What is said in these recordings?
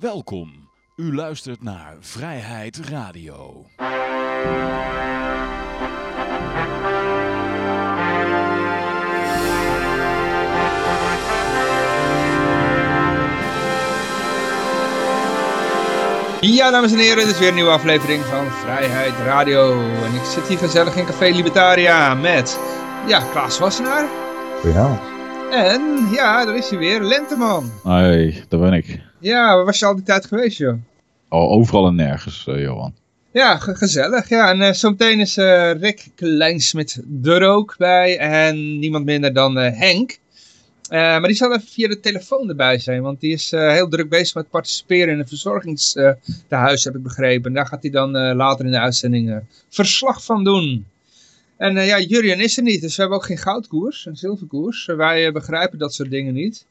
Welkom. U luistert naar Vrijheid Radio. Ja, dames en heren, dit is weer een nieuwe aflevering van Vrijheid Radio. En ik zit hier gezellig in Café Libertaria met, ja, Klaas Wassenaar. Goedenavond. En, ja, daar is hij weer, Lenteman. Hoi, daar ben ik. Ja, waar was je al die tijd geweest, joh? Oh, overal en nergens, eh, Johan. Ja, ge- gezellig. Ja, en eh, zometeen is eh, Rick Kleinsmit er ook bij. En niemand minder dan Henk. Maar die zal even via de telefoon erbij zijn. Want die is heel druk bezig met participeren in een verzorgingstehuis, heb ik begrepen. En daar gaat hij dan later in de uitzending verslag van doen. En eh, ja, Jurien is er niet. Dus we hebben ook geen goudkoers, een zilverkoers. Eh, wij eh, begrijpen dat soort dingen niet.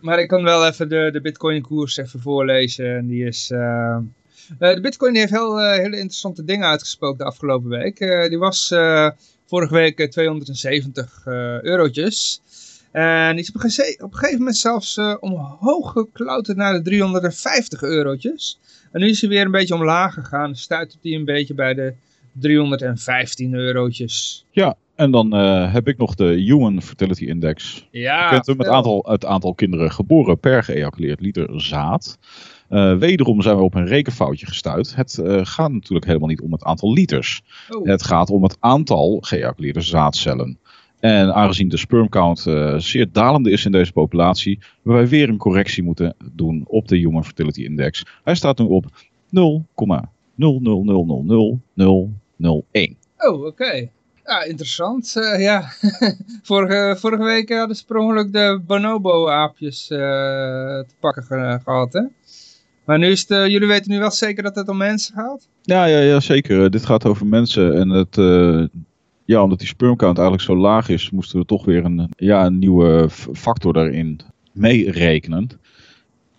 Maar ik kan wel even de, de bitcoin koers even voorlezen. En die is... de bitcoin heeft heel, hele interessante dingen uitgesproken de afgelopen week. Die was vorige week eh, 270 eh, eurotjes. En die is op, een gegeven moment zelfs omhoog geklauterd naar de 350 eurotjes. En nu is hij weer een beetje omlaag gegaan. Stuit hij een beetje bij de 315 eurotjes. Ja, en dan eh, heb ik nog de Human Fertility Index. Ja, kent hem, het aantal, het aantal kinderen geboren per geëjaculeerd liter zaad. Eh, wederom zijn we op een rekenfoutje gestuurd. Het eh, gaat natuurlijk helemaal niet om het aantal liters. Oh. Het gaat om het aantal geëjaculeerde zaadcellen. En aangezien de sperm count eh, zeer dalende is in deze populatie, hebben wij weer een correctie moeten doen op de Human Fertility Index. Hij staat nu op 0,000000001. Oh, oké. Ja, interessant. Eh, ja, vorige, vorige week hadden ze per ongeluk de bonobo-aapjes eh, te pakken ge- gehad, hè? Maar nu is het, eh, jullie weten nu wel zeker dat het om mensen gaat? Ja, ja, ja, zeker. Eh, Dit gaat over mensen. En het, eh, ja, omdat die sperm count eigenlijk zo laag is, moesten we toch weer een, ja, een nieuwe factor daarin meerekenen.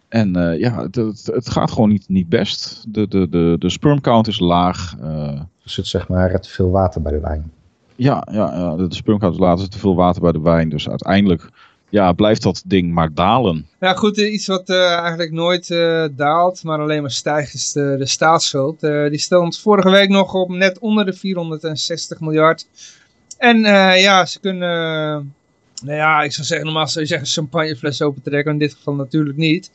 En eh, ja, het, het, het gaat gewoon niet, niet best. De, de, de, de sperm count is laag. eh, Dus het zeg maar te veel water bij de wijn. ja, ja, ja, de count is. Er te veel water bij de wijn. Dus uiteindelijk ja, blijft dat ding maar dalen. Ja, goed, eh, iets wat eh, eigenlijk nooit eh, daalt, maar alleen maar stijgt, is de, de staatsschuld. Eh, die stond vorige week nog op net onder de 460 miljard. En eh, ja, ze kunnen, nou ja, ik zou zeggen, normaal zou je zeggen champagnefles opentrekken, in dit geval natuurlijk niet.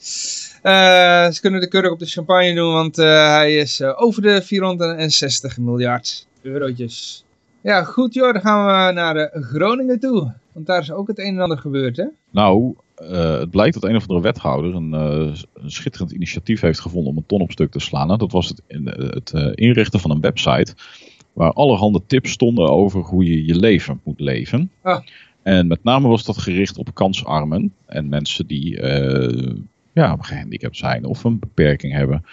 Eh, ze kunnen de kurk op de champagne doen, want eh, hij is eh, over de 460 miljard eurotjes. Ja, goed joh, dan gaan we naar Groningen toe. Want daar is ook het een en ander gebeurd, hè? Nou, het blijkt dat een of andere wethouder een, een schitterend initiatief heeft gevonden om een ton op stuk te slaan. Nou, dat was het, het inrichten van een website waar allerhande tips stonden over hoe je je leven moet leven. Ah. En met name was dat gericht op kansarmen en mensen die ja, gehandicapt zijn of een beperking hebben.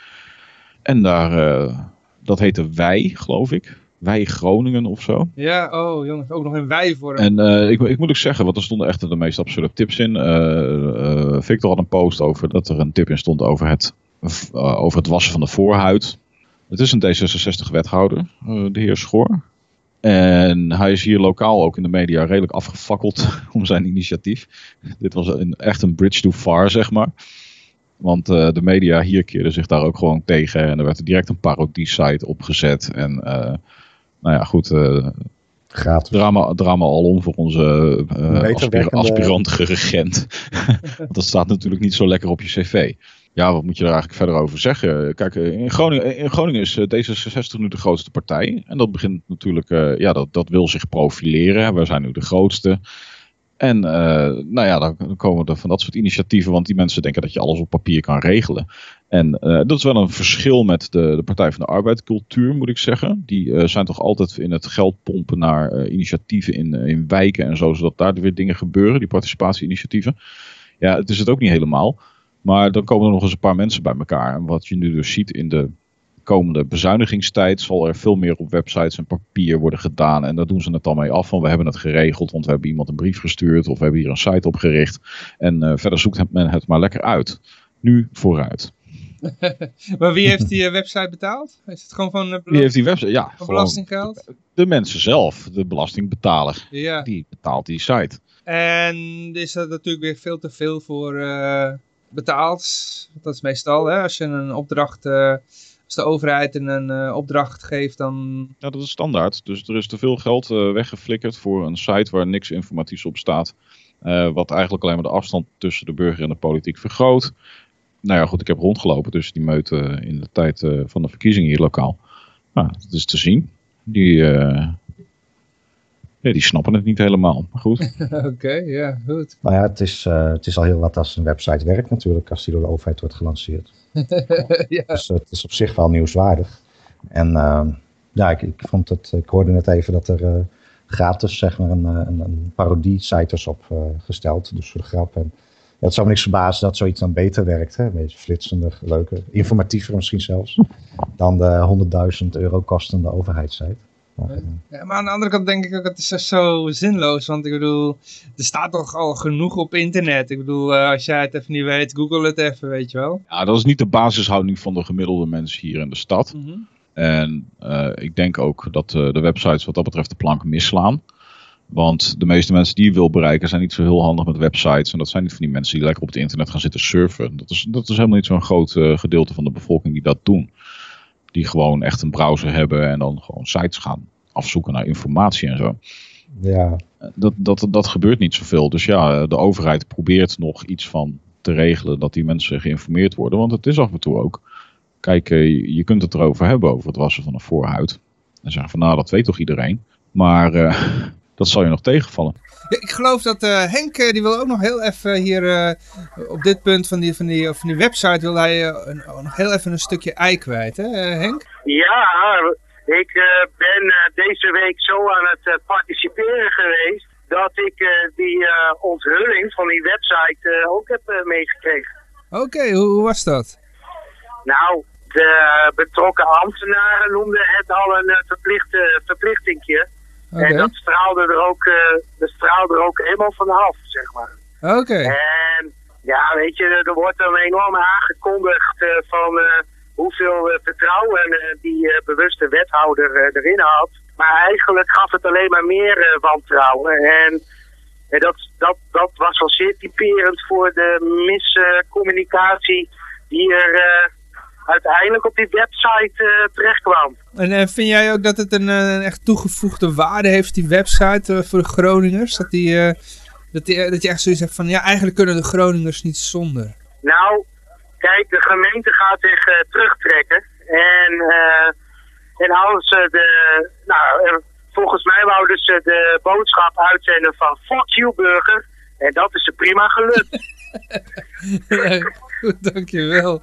En daar, eh, dat heette Wij, geloof ik. Wij Groningen of zo. Ja, oh jongens, ook nog in wijvorm. En eh, ik, ik moet ook zeggen, want er stonden echt de meest absurde tips in. Eh, Victor had een post over dat er een tip in stond over het, over het wassen van de voorhuid. Het is een D66-wethouder, de heer Schoor. En hij is hier lokaal ook in de media redelijk afgefakkeld om zijn initiatief. Dit was een, echt een bridge too far, zeg maar. Want eh, de media hier keerden zich daar ook gewoon tegen. En er werd direct een parodie-site opgezet. En eh, nou ja, goed, Gratis. drama, drama al om voor onze aspir werkende- aspirantige regent. Want dat staat natuurlijk niet zo lekker op je cv. Ja, wat moet je er eigenlijk verder over zeggen? Kijk, in Groningen, in Groningen is eh, D66 nu de grootste partij. En dat begint natuurlijk, ja, dat, dat wil zich profileren. We zijn nu de grootste. En eh, nou ja, dan komen er van dat soort initiatieven, want die mensen denken dat je alles op papier kan regelen. En eh, dat is wel een verschil met de, de Partij van de Arbeidcultuur, moet ik zeggen. Die eh, zijn toch altijd in het geld pompen naar initiatieven in, in wijken en zo, zodat daar weer dingen gebeuren, die participatieinitiatieven. Ja, het is het ook niet helemaal. Maar dan komen er nog eens een paar mensen bij elkaar. En wat je nu dus ziet in de komende bezuinigingstijd zal er veel meer op websites en papier worden gedaan. En daar doen ze het dan mee af van we hebben het geregeld, want we hebben iemand een brief gestuurd of we hebben hier een site opgericht. En eh, verder zoekt men het maar lekker uit. Nu vooruit. Maar wie heeft die eh, website betaald? Is het gewoon van, eh, Wie heeft die website? Ja, van belastinggeld? de mensen zelf, de belastingbetaler. Ja. Die betaalt die site. En is dat natuurlijk weer veel te veel voor, betaald. Dat is meestal, hè, als je een opdracht, uh, als de overheid een uh, opdracht geeft, dan... Ja, dat is standaard. Dus er is te veel geld uh, weggeflikkerd voor een site waar niks informatiefs op staat. wat eigenlijk alleen maar de afstand tussen de burger en de politiek vergroot. Nou ja, goed, ik heb rondgelopen tussen die meuten in de tijd van de verkiezingen hier lokaal. Nou, dat is te zien. Die, ja, die snappen het niet helemaal. Maar goed. Oké, ja, goed. Nou ja, het is, uh, het is al heel wat als een website werkt natuurlijk, als die door de overheid wordt gelanceerd. ja. Dus het is op zich wel nieuwswaardig. En uh, ja, ik, ik, vond het, ik hoorde net even dat er uh, gratis zeg maar een, een, een parodie-site is opgesteld, dus voor de grap. En ja, het zou me niks verbazen dat zoiets dan beter werkt. Hè? Een beetje flitsender, leuker, informatiever misschien zelfs. Dan de 100.000 euro kostende overheidssite. Ja, maar aan de andere kant denk ik ook, het is zo zinloos. Want ik bedoel, er staat toch al genoeg op internet. Ik bedoel, uh, als jij het even niet weet, google het even, weet je wel. Ja, dat is niet de basishouding van de gemiddelde mensen hier in de stad. Mm -hmm. En uh, ik denk ook dat uh, de websites wat dat betreft de plank misslaan. Want de meeste mensen die je wil bereiken zijn niet zo heel handig met websites. En dat zijn niet van die mensen die lekker op het internet gaan zitten surfen. Dat is, dat is helemaal niet zo'n groot gedeelte van de bevolking die dat doen die gewoon echt een browser hebben en dan gewoon sites gaan afzoeken naar informatie en zo. Ja. Dat, dat, dat gebeurt niet zoveel. Dus ja, de overheid probeert nog iets van te regelen dat die mensen geïnformeerd worden. Want het is af en toe ook. Kijk, je kunt het erover hebben, over het wassen van een voorhuid. En zeggen van nou, dat weet toch iedereen. Maar uh, dat zal je nog tegenvallen. Ja, ik geloof dat uh, Henk, uh, die wil ook nog heel even hier uh, op dit punt van die, van die, van die website, wil hij een, nog heel even een stukje ei kwijt, hè Henk? Ja, ik ben deze week zo aan het participeren geweest dat ik die onthulling van die website ook heb meegekregen. Oké, okay, hoe, hoe was dat? Nou, de betrokken ambtenaren noemden het al een verplichte verplichtingje. Okay. En dat straalde er ook, uh, dat straalde er ook helemaal vanaf, zeg maar. Oké. Okay. En ja, weet je, er wordt dan enorm aangekondigd uh, van uh, hoeveel vertrouwen die bewuste wethouder erin had. Maar eigenlijk gaf het alleen maar meer wantrouwen. En, en dat, dat, dat was wel zeer typerend voor de miscommunicatie die er uiteindelijk op die website uh, terecht kwam. En uh, vind jij ook dat het een, een, echt toegevoegde waarde heeft, die website uh, voor de Groningers? Dat, die, dat, die, dat je echt zoiets zegt van, ja, eigenlijk kunnen de Groningers niet zonder. Nou, kijk, de gemeente gaat zich terugtrekken. En, en als ze de, nou, volgens mij wouden ze de boodschap uitzenden van fuck you burger. En dat is ze prima gelukt. dankjewel.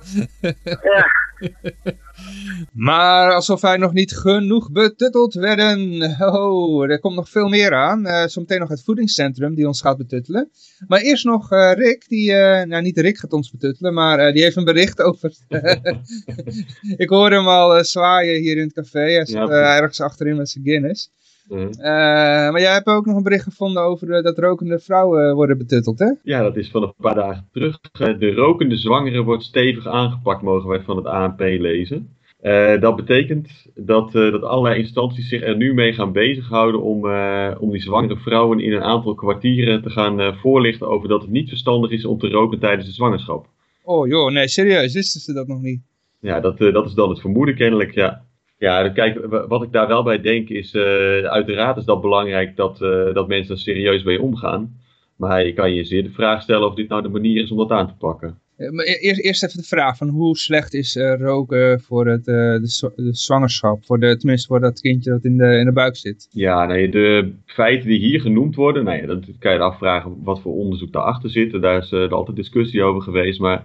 ja. Maar alsof wij nog niet genoeg betutteld werden. Oh, er komt nog veel meer aan. Uh, zometeen nog het voedingscentrum die ons gaat betuttelen. Maar eerst nog uh, Rick, die, uh, nou niet Rick gaat ons betuttelen, maar die heeft een bericht over... Ik hoorde hem al zwaaien hier in het café. Hij zit ergens achterin met zijn Guinness. Mm. Uh, maar jij hebt ook nog een bericht gevonden over uh, dat rokende vrouwen worden betutteld, hè? Ja, dat is van een paar dagen terug. De rokende zwangere wordt stevig aangepakt, mogen wij van het ANP lezen. dat betekent dat, dat allerlei instanties zich er nu mee gaan bezighouden om, om die zwangere vrouwen in een aantal kwartieren te gaan voorlichten over dat het niet verstandig is om te roken tijdens de zwangerschap. Oh joh, nee, serieus, wisten ze dat nog niet? Ja, dat, dat is dan het vermoeden kennelijk, ja. Ja, kijk, wat ik daar wel bij denk is, uh, uiteraard is dat belangrijk dat, uh, dat mensen er serieus mee omgaan. Maar je kan je zeer de vraag stellen of dit nou de manier is om dat aan te pakken. Maar e-, eerst, eerst even de vraag van hoe slecht is uh, roken voor het, de, de, zwangerschap, voor de, tenminste voor dat kindje dat in de, in de buik zit? Ja, nee, de feiten die hier genoemd worden, nou ja, dan kan je afvragen wat voor onderzoek daarachter zit. Daar is er altijd discussie over geweest, maar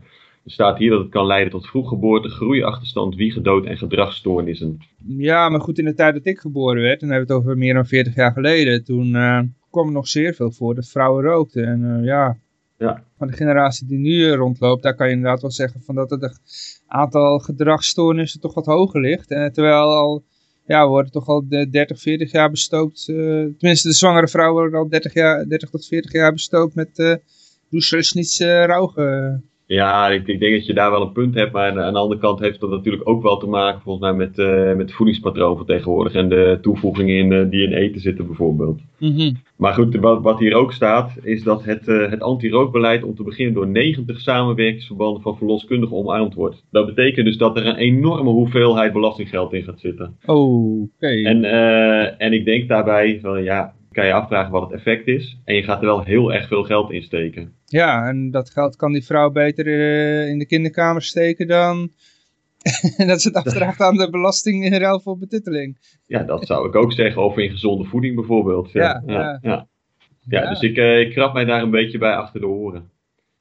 er staat hier dat het kan leiden tot vroeggeboorte, groeiachterstand, wiegedood en gedragsstoornissen. Ja, maar goed, in de tijd dat ik geboren werd, en dan hebben we het over meer dan 40 jaar geleden, toen uh, kwam er nog zeer veel voor dat vrouwen rookten. En uh, ja, ja, van de generatie die nu rondloopt, daar kan je inderdaad wel zeggen van dat het aantal gedragsstoornissen toch wat hoger ligt. En terwijl al, ja, we worden toch al 30, 40 jaar bestookt, uh, tenminste de zwangere vrouwen worden al 30, jaar, 30 tot 40 jaar bestookt met uh, doe niet rauwen Ja, ik, ik, denk dat je daar wel een punt hebt. Maar aan de andere kant heeft dat natuurlijk ook wel te maken volgens mij met, uh, met het voedingspatroon van tegenwoordig. En de toevoegingen in, uh, die in eten zitten bijvoorbeeld. Mm -hmm. Maar goed, wat, wat, hier ook staat is dat het, uh, het anti-rookbeleid om te beginnen door 90 samenwerkingsverbanden van verloskundigen omarmd wordt. Dat betekent dus dat er een enorme hoeveelheid belastinggeld in gaat zitten. Oh, oké. Okay. En, en ik denk daarbij van ja, kan je afvragen wat het effect is. En je gaat er wel heel erg veel geld in steken. Ja, en dat geld kan die vrouw beter uh, in de kinderkamer steken dan... dat ze het afdraagt aan de belasting in ruil voor betutteling. Ja, dat zou ik ook zeggen. Over in gezonde voeding bijvoorbeeld. Ja, ja, ja. ja. ja dus ik, uh, ik krap mij daar een beetje bij achter de oren.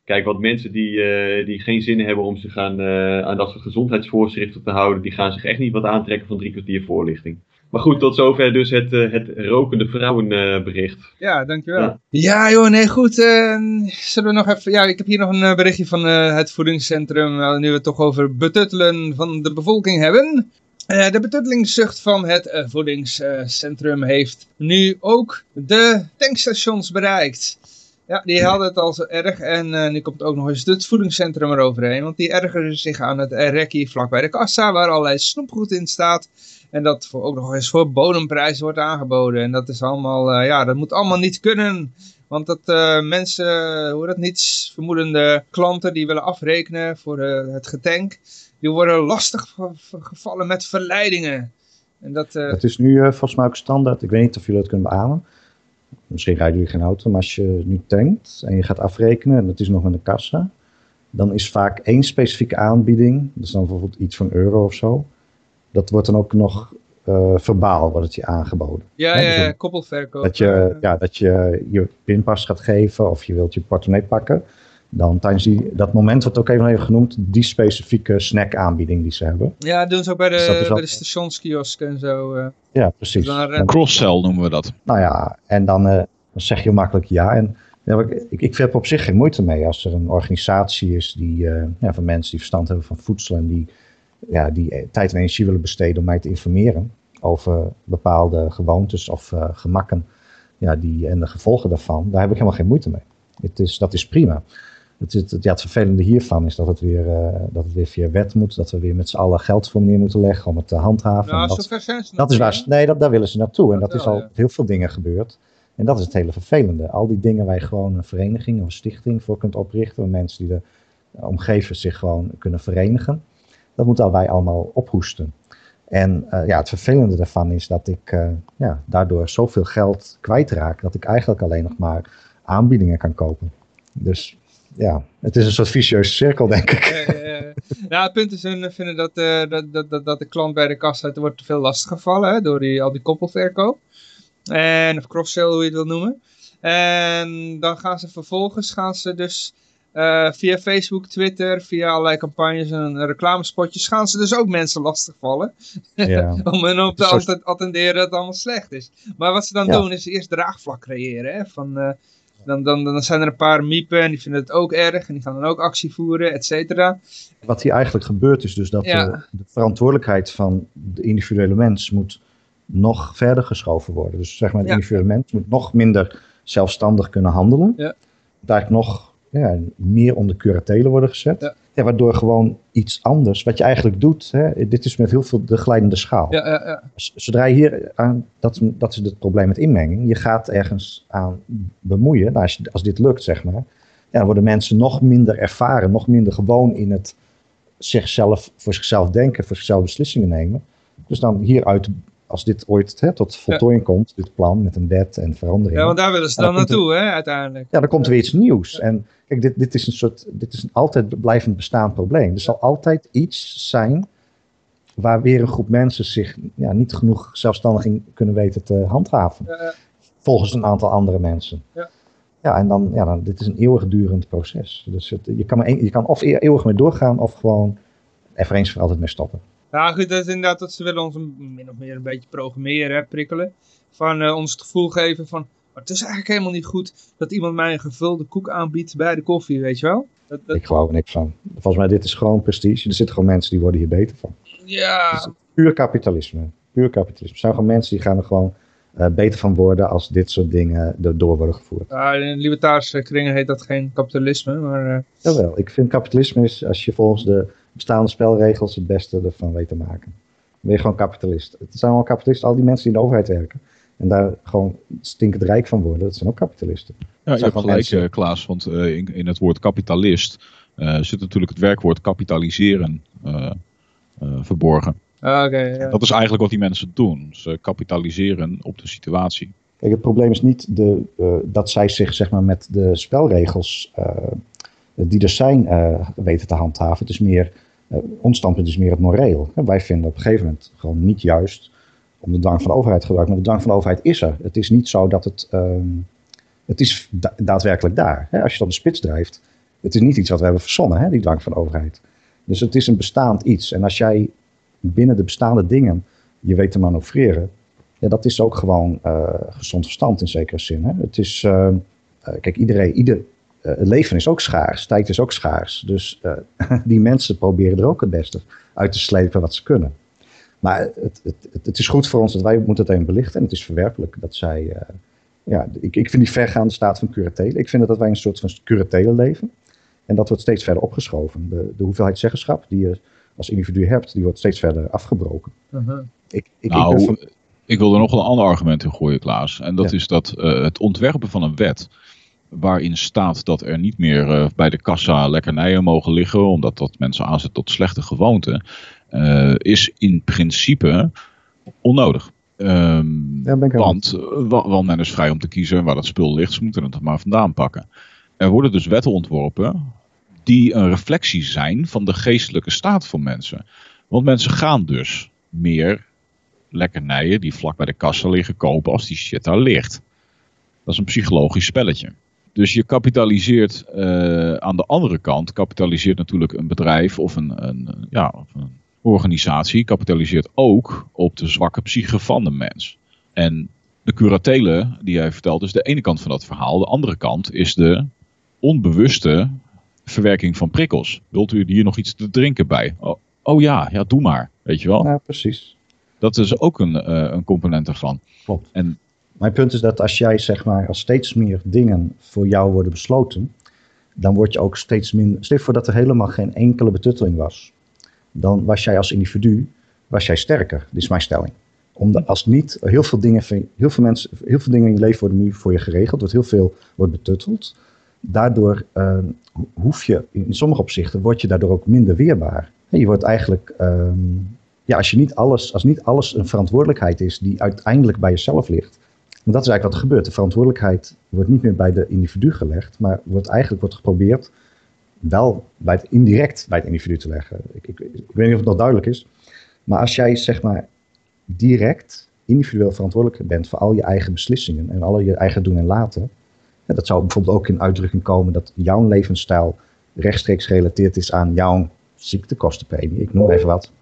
Kijk, wat mensen die, uh, die geen zin hebben om zich aan, aan dat soort gezondheidsvoorschriften te houden, die gaan zich echt niet wat aantrekken van drie kwartier voorlichting. Maar goed, tot zover dus het, uh, het rokende vrouwenbericht. Uh, ja, dankjewel. Ja. ja, joh, nee, goed. Uh, zullen we nog even... Ja, ik heb hier nog een berichtje van het voedingscentrum. nu we het toch over betuttelen van de bevolking hebben. de betutelingszucht van het voedingscentrum heeft nu ook de tankstations bereikt. Ja, die hadden het al zo erg en nu komt ook nog eens het voedingscentrum eroverheen. Want die ergeren zich aan het rekkie vlak bij de kassa, waar allerlei snoepgoed in staat. En dat voor, ook nog eens voor bodemprijzen wordt aangeboden. En dat is allemaal, uh, ja, dat moet allemaal niet kunnen. Want dat uh, mensen, hoe dat niets vermoedende klanten die willen afrekenen voor uh, het getank, die worden lastig gevallen met verleidingen. En dat, Het is nu volgens mij ook standaard, ik weet niet of jullie het kunnen beamen. Misschien rijden jullie geen auto, maar als je nu tankt en je gaat afrekenen en dat is nog met de kassa, dan is vaak één specifieke aanbieding, dat is dan bijvoorbeeld iets van euro of zo, dat wordt dan ook nog uh, verbaal wordt het je aangeboden. Ja, He, ja, dus koppelverkoop. Dat je, ja, dat je je pinpas gaat geven of je wilt je portemonnee pakken. Dan tijdens die, dat moment wordt ook even, even genoemd, die specifieke snackaanbieding die ze hebben. Ja, dat doen ze ook bij de, dus bij de stationskiosk en zo. Uh. Ja, precies. Dus Cross-sell noemen we dat. Nou ja, en dan, uh, dan zeg je makkelijk ja. En ja, ik, ik, ik heb op zich geen moeite mee als er een organisatie is die, ja, van mensen die verstand hebben van voedsel en die ja, die tijd en energie willen besteden om mij te informeren over bepaalde gewoontes of uh, gemakken ja, die, en de gevolgen daarvan, daar heb ik helemaal geen moeite mee. Het is, dat is prima. Het, het, ja, het vervelende hiervan is dat het, weer, uh, dat het weer via wet moet, dat we weer met z'n allen geld voor neer moeten leggen om het te handhaven. Nou, dat, dat is waar, nee, dat, daar willen ze naartoe. En dat, dat is al ja. heel veel dingen gebeurd. En dat is het hele vervelende. Al die dingen waar je gewoon een vereniging of een stichting voor kunt oprichten, waar mensen die de omgevers zich gewoon kunnen verenigen dat moeten wij allemaal ophoesten. En uh, ja, het vervelende daarvan is dat ik uh, ja, daardoor zoveel geld kwijtraak dat ik eigenlijk alleen nog maar aanbiedingen kan kopen. Dus ja, het is een soort vicieuze cirkel, denk ik. Uh, nou, het punt is, vinden dat, dat, dat, dat, de klant bij de kassa wordt te veel lastiggevallen hè, door die, al die koppelverkoop. En, of cross-sale, hoe je het wil noemen. En dan gaan ze vervolgens, gaan ze dus uh, via Facebook, Twitter, via allerlei campagnes en reclamespotjes gaan ze dus ook mensen lastigvallen. Ja. Om hen op te soort... attenderen dat het allemaal slecht is. Maar wat ze dan ja. doen is eerst draagvlak creëren. Hè? Van, uh, dan, dan, dan zijn er een paar miepen en die vinden het ook erg en die gaan dan ook actie voeren, et cetera. Wat hier eigenlijk gebeurt is dus dat ja. de, de, verantwoordelijkheid van de individuele mens moet nog verder geschoven worden. Dus zeg maar, de individuele mens moet nog minder zelfstandig kunnen handelen. Ja. Daar nog ja, meer onder curatelen worden gezet. Ja. Ja, waardoor gewoon iets anders, wat je eigenlijk doet, hè, dit is met heel veel de glijdende schaal. Ja, ja, ja. Zodra je hier aan, dat, dat is het probleem met inmenging, je gaat ergens aan bemoeien, nou, als, als dit lukt zeg maar, ja, dan worden mensen nog minder ervaren, nog minder gewoon in het zichzelf, voor zichzelf denken, voor zichzelf beslissingen nemen. Dus dan hieruit als dit ooit hè, tot voltooiing ja. komt, dit plan met een wet en verandering. Ja, want daar willen ze dan, dan naartoe, hè, uiteindelijk. Ja, dan komt er weer iets nieuws. Ja. En kijk, dit, dit is een soort, dit is een altijd blijvend bestaand probleem. Er zal altijd iets zijn waar weer een groep mensen zich ja, niet genoeg zelfstandig in kunnen weten te handhaven. Volgens een aantal andere mensen. Ja. Ja, en dan, ja, dan, dit is een eeuwigdurend proces. Dus het, je, kan maar een, je kan of eeuwig mee doorgaan of gewoon er eens voor altijd mee stoppen. Nou goed, dat is inderdaad dat ze willen ons een, min of meer een beetje programmeren, hè, prikkelen. Van uh, ons het gevoel geven van, maar het is eigenlijk helemaal niet goed dat iemand mij een gevulde koek aanbiedt bij de koffie, weet je wel? Dat, dat... Ik geloof er niks van. Volgens mij, dit is gewoon prestige. Er zitten gewoon mensen die worden hier beter van. Ja. Dus puur kapitalisme. Puur kapitalisme. Er zijn gewoon mensen die gaan er gewoon eh, beter van worden als dit soort dingen door worden gevoerd. Ja, in libertarische kringen heet dat geen kapitalisme, maar... Uh... Jawel, ik vind kapitalisme is als je volgens de bestaande spelregels het beste ervan weet te maken. Dan ben je gewoon kapitalist. Het zijn allemaal kapitalisten, al die mensen die in de overheid werken. En daar gewoon stinkend rijk van worden, dat zijn ook kapitalisten. Ja, je hebt gelijk mensen... Klaas, want in, in, het woord kapitalist zit natuurlijk het werkwoord kapitaliseren verborgen. Ah, ja. Dat is eigenlijk wat die mensen doen. Ze kapitaliseren op de situatie. Kijk, het probleem is niet de, uh, dat zij zich zeg maar, met de spelregels uh, die er zijn uh, weten te handhaven. Het is meer, ons standpunt is meer het moreel. wij vinden op een gegeven moment gewoon niet juist om de dwang van de overheid te gebruiken. Maar de dwang van de overheid is er. Het is niet zo dat het, ehm, het is da daadwerkelijk daar. Hè? Als je dat op de spits drijft, het is niet iets wat we hebben verzonnen, hè, die dwang van de overheid. Dus het is een bestaand iets. En als jij binnen de bestaande dingen je weet te manoeuvreren, ja, dat is ook gewoon uh, gezond verstand in zekere zin. Hè? Het is, uh, kijk, iedereen, ieder, het leven is ook schaars, tijd is ook schaars. Dus die mensen proberen er ook het beste uit te slepen wat ze kunnen. Maar het, het, het, is goed voor ons dat wij moeten het even belichten. En het is verwerpelijk dat zij... ja, ik, ik vind die vergaande staat van curatelen. Ik vind dat wij een soort van curatelen leven. En dat wordt steeds verder opgeschoven. De, de hoeveelheid zeggenschap die je als individu hebt, die wordt steeds verder afgebroken. Uh-huh. ik, ik, nou, ik, ik wil er nog een ander argument in gooien, Klaas. En dat is dat uh, het ontwerpen van een wet waarin staat dat er niet meer uh, bij de kassa lekkernijen mogen liggen, omdat dat mensen aanzet tot slechte gewoonten, uh, is in principe onnodig. Um, ja, want, want men is vrij om te kiezen waar dat spul ligt, ze moeten het er maar vandaan pakken. Er worden dus wetten ontworpen die een reflectie zijn van de geestelijke staat van mensen. Want mensen gaan dus meer lekkernijen die vlak bij de kassa liggen kopen als die shit daar ligt. Dat is een psychologisch spelletje. Dus je kapitaliseert uh, aan de andere kant, kapitaliseert natuurlijk een bedrijf of een, een, ja, of een organisatie, kapitaliseert ook op de zwakke psyche van de mens. En de curatele die jij vertelt is de ene kant van dat verhaal. De andere kant is de onbewuste verwerking van prikkels. Wilt u hier nog iets te drinken bij? Oh, oh ja, ja, doe maar. Weet je wel? Ja, precies. Dat is ook een, uh, een component ervan. Klopt. En, Mijn punt is dat als jij zeg maar, als steeds meer dingen voor jou worden besloten, dan word je ook steeds minder. Stel voor dat er helemaal geen enkele betutteling was. Dan was jij als individu was jij sterker. Dit is mijn stelling. Omdat als niet, heel veel dingen, heel veel mensen, heel veel dingen in je leven worden nu voor je geregeld, wordt heel veel wordt betutteld daardoor uh, hoef je, in sommige opzichten, word je daardoor ook minder weerbaar. Je wordt eigenlijk, um, ja, als, je niet alles, als niet alles een verantwoordelijkheid is die uiteindelijk bij jezelf ligt. Want dat is eigenlijk wat er gebeurt. De verantwoordelijkheid wordt niet meer bij de individu gelegd, maar wordt eigenlijk wordt geprobeerd wel bij het, indirect bij het individu te leggen. Ik, ik, ik weet niet of het nog duidelijk is. Maar als jij zeg maar direct individueel verantwoordelijk bent voor al je eigen beslissingen en al je eigen doen en laten, dat zou bijvoorbeeld ook in uitdrukking komen dat jouw levensstijl rechtstreeks gerelateerd is aan jouw ziektekostenpremie, ik noem even wat.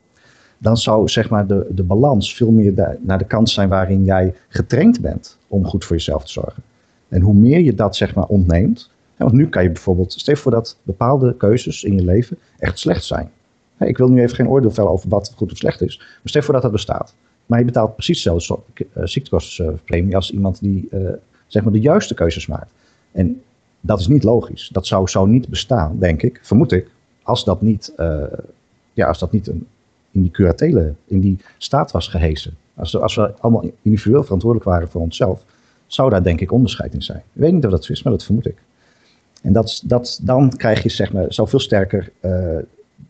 Dan zou zeg maar de, de balans veel meer naar de kant zijn waarin jij getraind bent om goed voor jezelf te zorgen. En hoe meer je dat zeg maar ontneemt, want nu kan je bijvoorbeeld, stel voor dat bepaalde keuzes in je leven echt slecht zijn. Ik wil nu even geen oordeel vellen over wat goed of slecht is, maar stel voor dat dat bestaat. Maar je betaalt precies dezelfde uh, ziektekostenpremie als iemand die uh, zeg maar de juiste keuzes maakt. En dat is niet logisch. Dat zou zo niet bestaan, denk ik, vermoed ik, als dat niet, uh, ja, als dat niet een, in die curatele, in die staat was gehesen. Als, als we allemaal individueel verantwoordelijk waren voor onszelf, zou daar denk ik onderscheid in zijn. Ik weet niet of dat zo is, maar dat vermoed ik. En dat, dat, dan krijg je, zeg maar, zou veel sterker uh,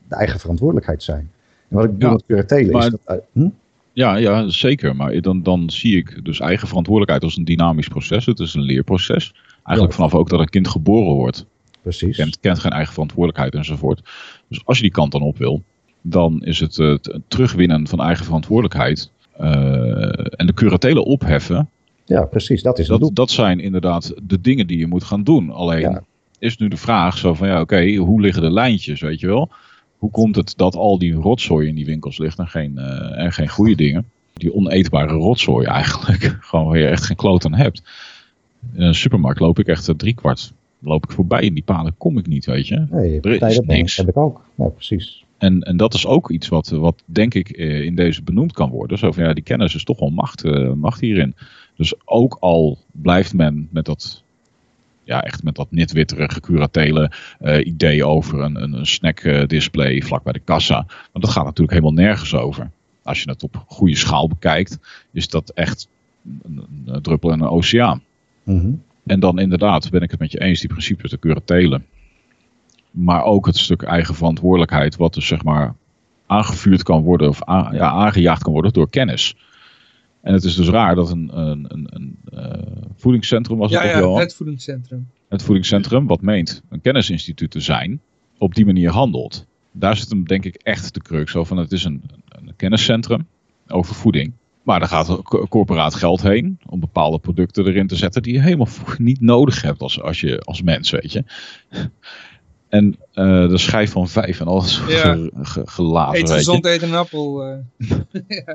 de eigen verantwoordelijkheid zijn. En wat ik bedoel ja, met curatele is dat... Uh, hm? Ja, ja, zeker. Maar dan, dan zie ik dus eigen verantwoordelijkheid als een dynamisch proces. Het is een leerproces. Eigenlijk vanaf ook dat een kind geboren wordt. Precies. Kent, kent geen eigen verantwoordelijkheid enzovoort. Dus als je die kant dan op wil, dan is het het terugwinnen van eigen verantwoordelijkheid en de curatelen opheffen. Ja, precies. Dat is dat, dat zijn inderdaad de dingen die je moet gaan doen. Alleen is nu de vraag zo van ja, oké, hoe liggen de lijntjes, weet je wel? Hoe komt het dat al die rotzooi in die winkels ligt en geen, uh, en geen goede dingen? Die oneetbare rotzooi eigenlijk. Gewoon waar je echt geen kloot aan hebt. In een supermarkt loop ik echt driekwart. Loop ik voorbij in die paden kom ik niet, weet je. Nee, er is niks. heb ik ook. Ja, precies. En, en dat is ook iets wat, wat denk ik eh, in deze benoemd kan worden. Zo van ja, die kennis is toch wel macht, eh, macht hierin. Dus ook al blijft men met dat, ja, echt met dat nitwitterige curatele uh, idee over een, een, een snack display vlak bij de kassa. Want dat gaat natuurlijk helemaal nergens over. Als je het op goede schaal bekijkt, is dat echt een, een druppel in een oceaan. Mhm. En dan inderdaad ben ik het met je eens, die principes te curatelen. Maar ook het stuk eigen verantwoordelijkheid, wat dus zeg maar aangevuurd kan worden of aan, ja, aangejaagd kan worden door kennis. En het is dus raar dat een, een, een, een uh, voedingscentrum was ja, het ja, wel. het voedingscentrum. Het voedingscentrum, wat meent een kennisinstituut te zijn, op die manier handelt. Daar zit hem denk ik echt de crux zo van het is een, een kenniscentrum over voeding. Maar daar gaat corporaat geld heen om bepaalde producten erin te zetten die je helemaal niet nodig hebt als, als, je, als mens, weet je. En uh, de schijf van vijf en alles Ja. ge, ge, gelaten, Eet gezond, eet een appel. eh.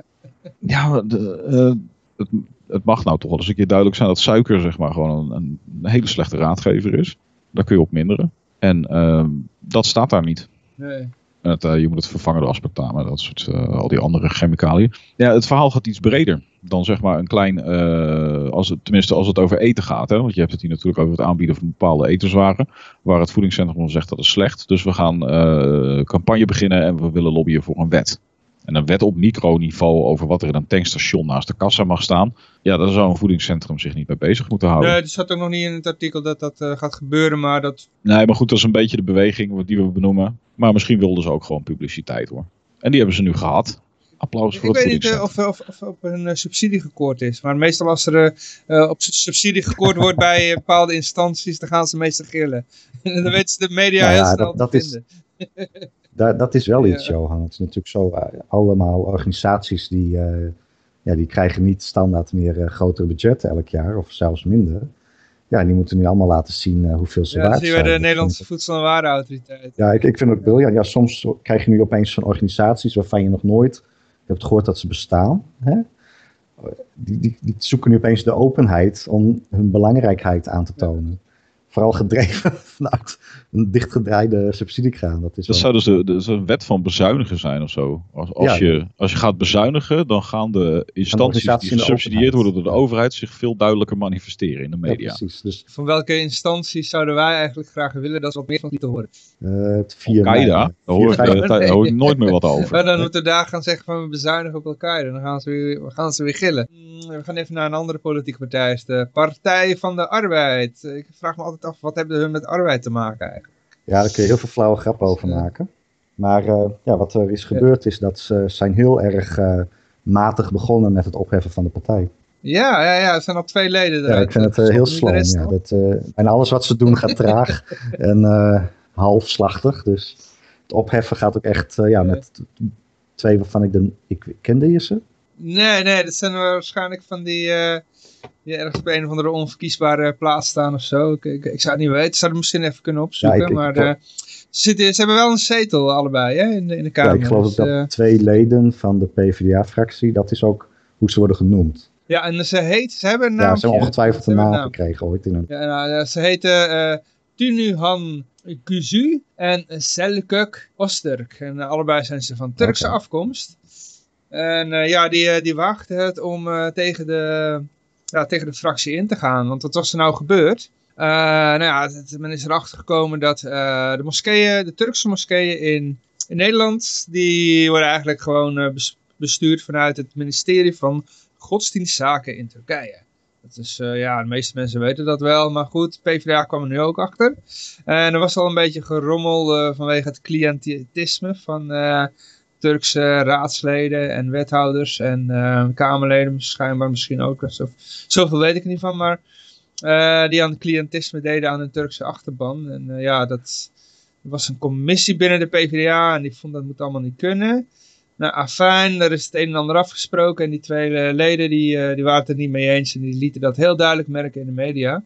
Ja, de, eh, het, het mag nou toch wel eens een keer duidelijk zijn dat suiker zeg maar gewoon een, een hele slechte raadgever is. Daar kun je op minderen. En ehm, dat staat daar niet. nee. Het, eh, je moet het vervangen door aspartame, dat soort, eh, al die andere chemicaliën. Ja, het verhaal gaat iets breder dan zeg maar een klein, eh, als het, tenminste als het over eten gaat. Hè? Want je hebt het hier natuurlijk over het aanbieden van bepaalde etenswaren. Waar het voedingscentrum zegt dat is slecht. Dus we gaan campagne beginnen en we willen lobbyen voor een wet. En een wet op microniveau over wat er in een tankstation naast de kassa mag staan. Ja, daar zou een voedingscentrum zich niet mee bezig moeten houden. Nee, er zat ook nog niet in het artikel dat dat eh, gaat gebeuren, maar dat... Nee, maar goed, dat is een beetje de beweging die we benoemen. Maar misschien wilden ze ook gewoon publiciteit hoor. En die hebben ze nu gehad. Applaus voor Ik het weet niet eh, of, of, of op een eh, subsidie gekort is, maar meestal als er eh, op su- subsidie gekort wordt bij eh, bepaalde instanties, dan gaan ze meestal gillen. En dan weten ze de media Nou ja, heel snel dat- dat te is- vinden. Daar, dat is wel Ja. iets, Johan. Het is natuurlijk zo, eh, allemaal organisaties die, eh, ja, die krijgen niet standaard meer eh, grotere budgetten elk jaar, of zelfs minder. Ja, die moeten nu allemaal laten zien hoeveel ze Ja, dat waard zie bij zijn. de Nederlandse Voedsel- en Warenautoriteit. Ja, ik, ik vind het ook briljant. Ja, soms krijg je nu opeens van organisaties waarvan je nog nooit hebt gehoord dat ze bestaan. Hè? Die, die, die zoeken nu opeens de openheid om hun belangrijkheid aan te tonen. Vooral gedreven vanuit een dichtgedraaide subsidiekraan. Dat is Dat wel- zou dus de, de, zo'n wet van bezuinigen zijn of zo. Als, als, Ja. je, als je gaat bezuinigen, dan gaan de instanties die gesubsidieerd worden door de overheid zich veel duidelijker manifesteren in de ja, media. precies. Dus Van welke instanties zouden wij eigenlijk graag willen dat ze wat meer van lieten horen? eh, het 4 Al-Qaeda, mei, daar hoor, ik, eh, daar hoor ik nooit meer wat over. Maar dan moeten we daar gaan zeggen van we bezuinigen op elkaar. En dan gaan ze weer, we gaan ze weer gillen. Mm, We gaan even naar een andere politieke partij. is de Partij van de Arbeid. Ik vraag me altijd af, wat hebben hun met arbeid te maken eigenlijk? Ja, daar kun je heel veel flauwe grappen over Ja. maken. Maar eh, ja, wat er is gebeurd is dat ze zijn heel erg eh, matig begonnen met het opheffen van de partij. Ja, ja, ja, er zijn al twee leden Ja, eruit. ik vind het eh, heel de sloom. rest Ja. Dat, en alles wat ze doen gaat traag en halfslachtig. Dus het opheffen gaat ook echt ja, met twee waarvan ik de... Ik kende je ze? Nee, nee, dat zijn waarschijnlijk van die, die ergens op een of andere onverkiesbare plaats staan of zo. Ik, ik, ik zou het niet weten, ik zou het misschien even kunnen opzoeken. Ja, ik- ik- maar eh, ze, zitten, ze hebben wel een zetel allebei hè, in, de, in de Kamer. Ja, ik geloof Dus, dat eh, twee leden van de PvdA-fractie, dat is ook hoe ze worden genoemd. ja, en ze heet, ze hebben een naam. Ja, ze hebben ongetwijfeld een naam gekregen ooit in een... Ja, nou, ze heten eh Tunuhan Kuzu en Selkuk Osterk. En allebei zijn ze van Turkse afkomst. En ja, die, die het om tegen, de, ja, tegen de fractie in te gaan. Want wat was er nou gebeurd? Eh, nou ja, men is erachter gekomen dat eh, de moskeeën, de Turkse moskeeën in, in Nederland, die worden eigenlijk gewoon eh, bes- bestuurd vanuit het ministerie van Godsdienstzaken in Turkije. Dat is, ja, de meeste mensen weten dat wel, maar goed, PvdA kwam er nu ook achter. En er was al een beetje gerommel vanwege het cliëntisme van Turkse raadsleden en wethouders en eh, kamerleden, schijnbaar misschien ook. Zo, zoveel weet ik niet van, maar eh, die aan cliëntisme deden aan een Turkse achterban. En eh, ja, dat was een commissie binnen de PvdA en die vond dat moet allemaal niet kunnen. Nou, afijn, daar is het een en ander afgesproken. En die twee eh, leden die, eh, die waren het er niet mee eens. En die lieten dat heel duidelijk merken in de media.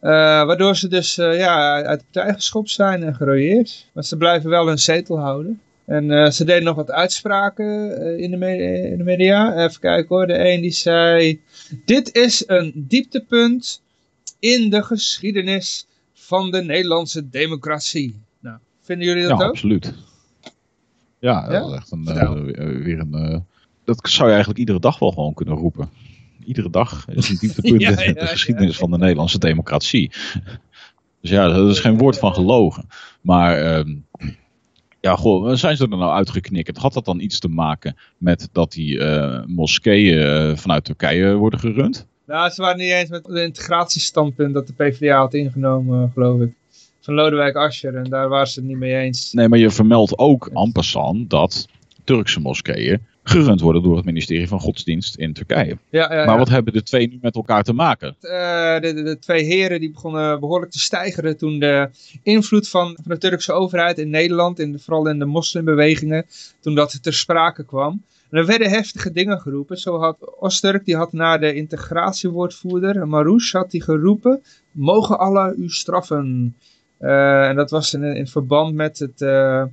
Eh, waardoor ze dus eh, ja, uit de partij geschopt zijn en gerooieerd. Maar ze blijven wel hun zetel houden. En eh, ze deden nog wat uitspraken eh, in, de in de media. Even kijken hoor. De een die zei... Dit is een dieptepunt in de geschiedenis van de Nederlandse democratie. Nou, vinden jullie Ja, dat ook? absoluut. Ja, Ja? dat is echt een, eh, weer een. dat zou je eigenlijk iedere dag wel gewoon kunnen roepen. Iedere dag is een dieptepunt Ja, in de ja, geschiedenis van de Nederlandse democratie. Dus ja, dat is geen woord van gelogen. Maar ehm, ja, goh, zijn ze er nou uitgeknikkerd? Had dat dan iets te maken met dat die eh, moskeeën eh, vanuit Turkije worden gerund? Nou, ze waren niet eens met het integratiestandpunt dat de PvdA had ingenomen, geloof ik. Van Lodewijk Asscher en daar waren ze het niet mee eens. Nee, maar je vermeldt ook en passant dat Turkse moskeeën gerund worden door het ministerie van Godsdienst in Turkije. Ja, ja, Maar wat hebben de twee nu met elkaar te maken? Eh, de, de, de twee heren die begonnen behoorlijk te stijgeren toen de invloed van, van de Turkse overheid in Nederland, in, de- vooral in de moslimbewegingen, toen dat ter sprake kwam. En er werden heftige dingen geroepen. Zo had Osturk, die had naar de integratiewoordvoerder, Marouche, had die geroepen, mogen Allah u straffen. Eh, en dat was in, in verband met het, eh,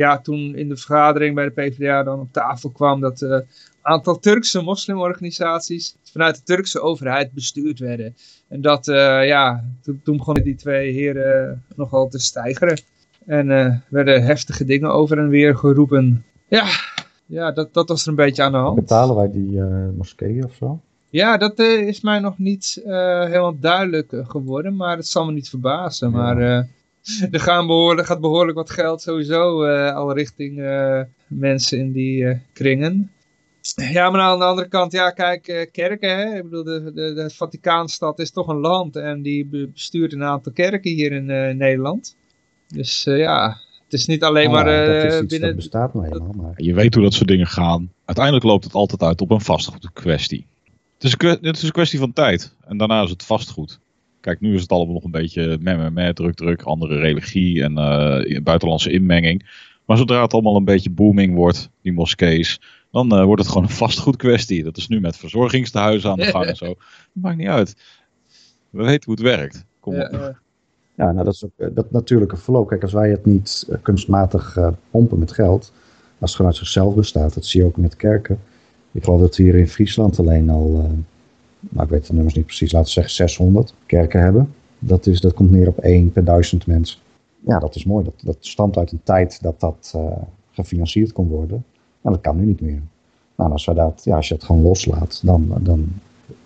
ja, toen in de vergadering bij de PvdA dan op tafel kwam dat eh, aantal Turkse moslimorganisaties vanuit de Turkse overheid bestuurd werden. En dat, eh, ja, toen, toen begonnen die twee heren nogal te stijgeren. En eh, werden heftige dingen over en weer geroepen. Ja, ja dat, dat was er een beetje aan de hand. Betalen wij die eh, moskeeën of zo? Ja, dat eh, is mij nog niet eh, helemaal duidelijk eh, geworden, maar het zal me niet verbazen. Ja. Maar eh, er, gaan behoorlijk, gaat behoorlijk wat geld sowieso eh, al richting eh, mensen in die eh, kringen. Ja, maar aan de andere kant, ja, kijk, kerken, hè. Ik bedoel, de, de, de Vaticaanstad is toch een land en die be- bestuurt een aantal kerken hier in eh, Nederland. Dus eh, ja, het is niet alleen maar eh, dat binnen... dat bestaat nou helemaal. Maar Je weet hoe dat soort dingen gaan. Uiteindelijk loopt het altijd uit op een vastgoedkwestie. Het is een, kwe- het is een kwestie van tijd. En daarna is het vastgoed. Kijk, nu is het allemaal nog een beetje meh, meh, meh, druk, druk. Andere religie en eh, buitenlandse inmenging. Maar zodra het allemaal een beetje booming wordt, die moskees, dan eh, wordt het gewoon een vastgoedkwestie. Dat is nu met verzorgingstehuizen aan de gang en zo. Maakt niet uit. We weten hoe het werkt. Kom op. ja. Ja, nou, dat is ook eh, dat natuurlijke verloop. Kijk, als wij het niet kunstmatig eh, pompen met geld, als het gewoon uit zichzelf bestaat, dat zie je ook met kerken. Ik geloof dat we hier in Friesland alleen al, eh, nou, ik weet de nummers niet precies, laten we zeggen 600 kerken hebben. Dat, is, dat komt neer op 1 per duizend mensen. Ja, dat is mooi. Dat, dat stamt uit een tijd dat dat eh, gefinancierd kon worden. En dat kan nu niet meer. Nou, als, we dat, ja, als je het gewoon loslaat, dan, dan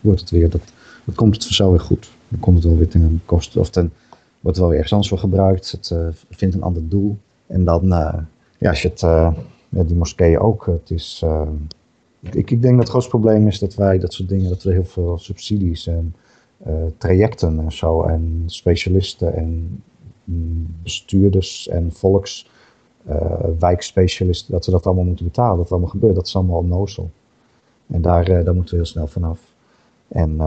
wordt het weer, dat, dan komt het vanzelf weer goed. Dan komt het wel weer ten koste, of ten, wordt wel weer ergens anders voor gebruikt. Het eh, vindt een ander doel. En dan, eh, ja, als je het, ja, die moskeeën ook, het is, ik, ik denk dat het grootste probleem is dat wij dat soort dingen, dat we heel veel subsidies en eh, trajecten en zo, en specialisten en mm, bestuurders en volks, eh, wijkspecialisten, dat we dat allemaal moeten betalen. Dat het allemaal gebeurt, dat is allemaal onnozel. En daar, eh, daar moeten we heel snel vanaf. En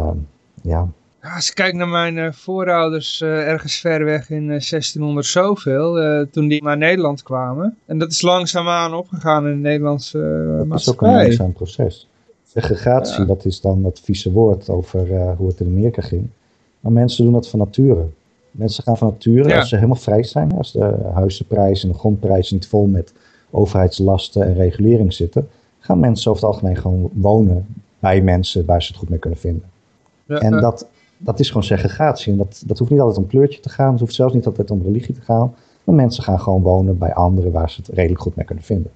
ja, Ja, als ik kijk naar mijn eh, voorouders eh, ergens ver weg in eh, 1600 zoveel, eh, toen die naar Nederland kwamen. En dat is langzaamaan opgegaan in de Nederlandse eh, Dat is ook een maatschappij. langzaam proces. Segregatie, Ja. dat is dan het vieze woord over hoe het in Amerika ging. Maar mensen doen dat van nature. Mensen gaan van nature, Ja. als ze helemaal vrij zijn, als de huizenprijzen en de grondprijzen niet vol met overheidslasten en regulering zitten, gaan mensen over het algemeen gewoon wonen bij mensen waar ze het goed mee kunnen vinden. Ja, En dat, dat is gewoon segregatie. En dat, dat hoeft niet altijd om kleurtje te gaan, het hoeft zelfs niet altijd om religie te gaan. Maar mensen gaan gewoon wonen bij anderen waar ze het redelijk goed mee kunnen vinden.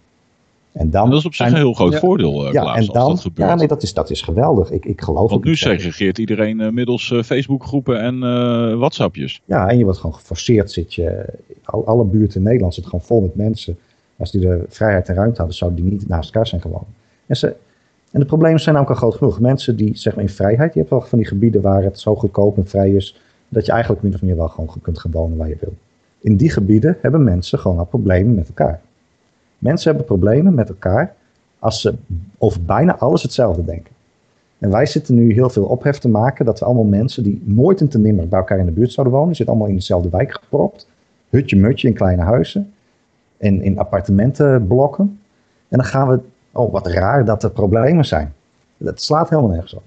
En dan En dat is op zich zijn- een heel groot Ja. voordeel, uh, ja, Klaas, en als dan, dat gebeurt. ja, nee, dat is, dat is geweldig. Ik, ik geloof Want nu segregeert iedereen eh, middels eh, Facebookgroepen en eh WhatsAppjes. Ja, en je wordt gewoon geforceerd. Zit je, al, alle buurten in Nederland zitten gewoon vol met mensen. Als die de vrijheid en ruimte hadden, zouden die niet naast elkaar zijn gewoond. En, ze, en de problemen zijn namelijk al groot genoeg. Mensen die, zeg maar in vrijheid, je hebt wel van die gebieden waar het zo goedkoop en vrij is, dat je eigenlijk min of meer wel gewoon kunt gaan wonen waar je wil. In die gebieden hebben mensen gewoon al problemen met elkaar. Mensen hebben problemen met elkaar als ze over bijna alles hetzelfde denken. En wij zitten nu heel veel ophef te maken dat we allemaal mensen die nooit en te nimmer bij elkaar in de buurt zouden wonen, zitten allemaal in dezelfde wijk gepropt. Hutje mutje in kleine huizen. En in appartementenblokken. En dan gaan we, oh wat raar dat er problemen zijn. Dat slaat helemaal nergens op.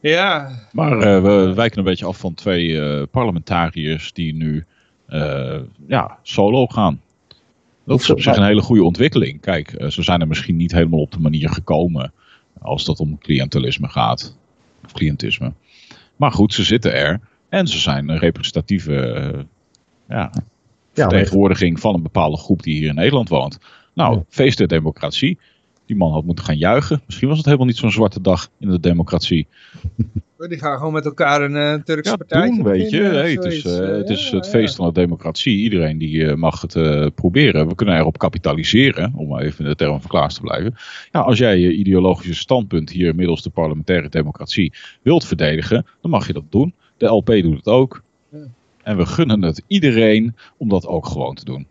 ja, Maar eh, we wijken een beetje af van twee eh, parlementariërs die nu eh, ja, solo gaan. Dat is op zich een hele goede ontwikkeling. Kijk, ze zijn er misschien niet helemaal op de manier gekomen als dat om cliëntelisme gaat. Of cliëntisme. Maar goed, ze zitten er. En ze zijn een representatieve eh, ja, vertegenwoordiging van een bepaalde groep die hier in Nederland woont. Nou, feest der democratie. Die man had moeten gaan juichen. Misschien was het helemaal niet zo'n zwarte dag in de democratie. Die gaan gewoon met elkaar een eh, Turkse Ja, partij. doen, weet je. Hey, het is, eh, het, is het feest van de democratie. Iedereen die eh, mag het eh, proberen. We kunnen erop kapitaliseren, om maar even in de term van Klaas te blijven. Ja, als jij je ideologische standpunt hier middels de parlementaire democratie wilt verdedigen, dan mag je dat doen. De LP doet het ook. En we gunnen het iedereen om dat ook gewoon te doen.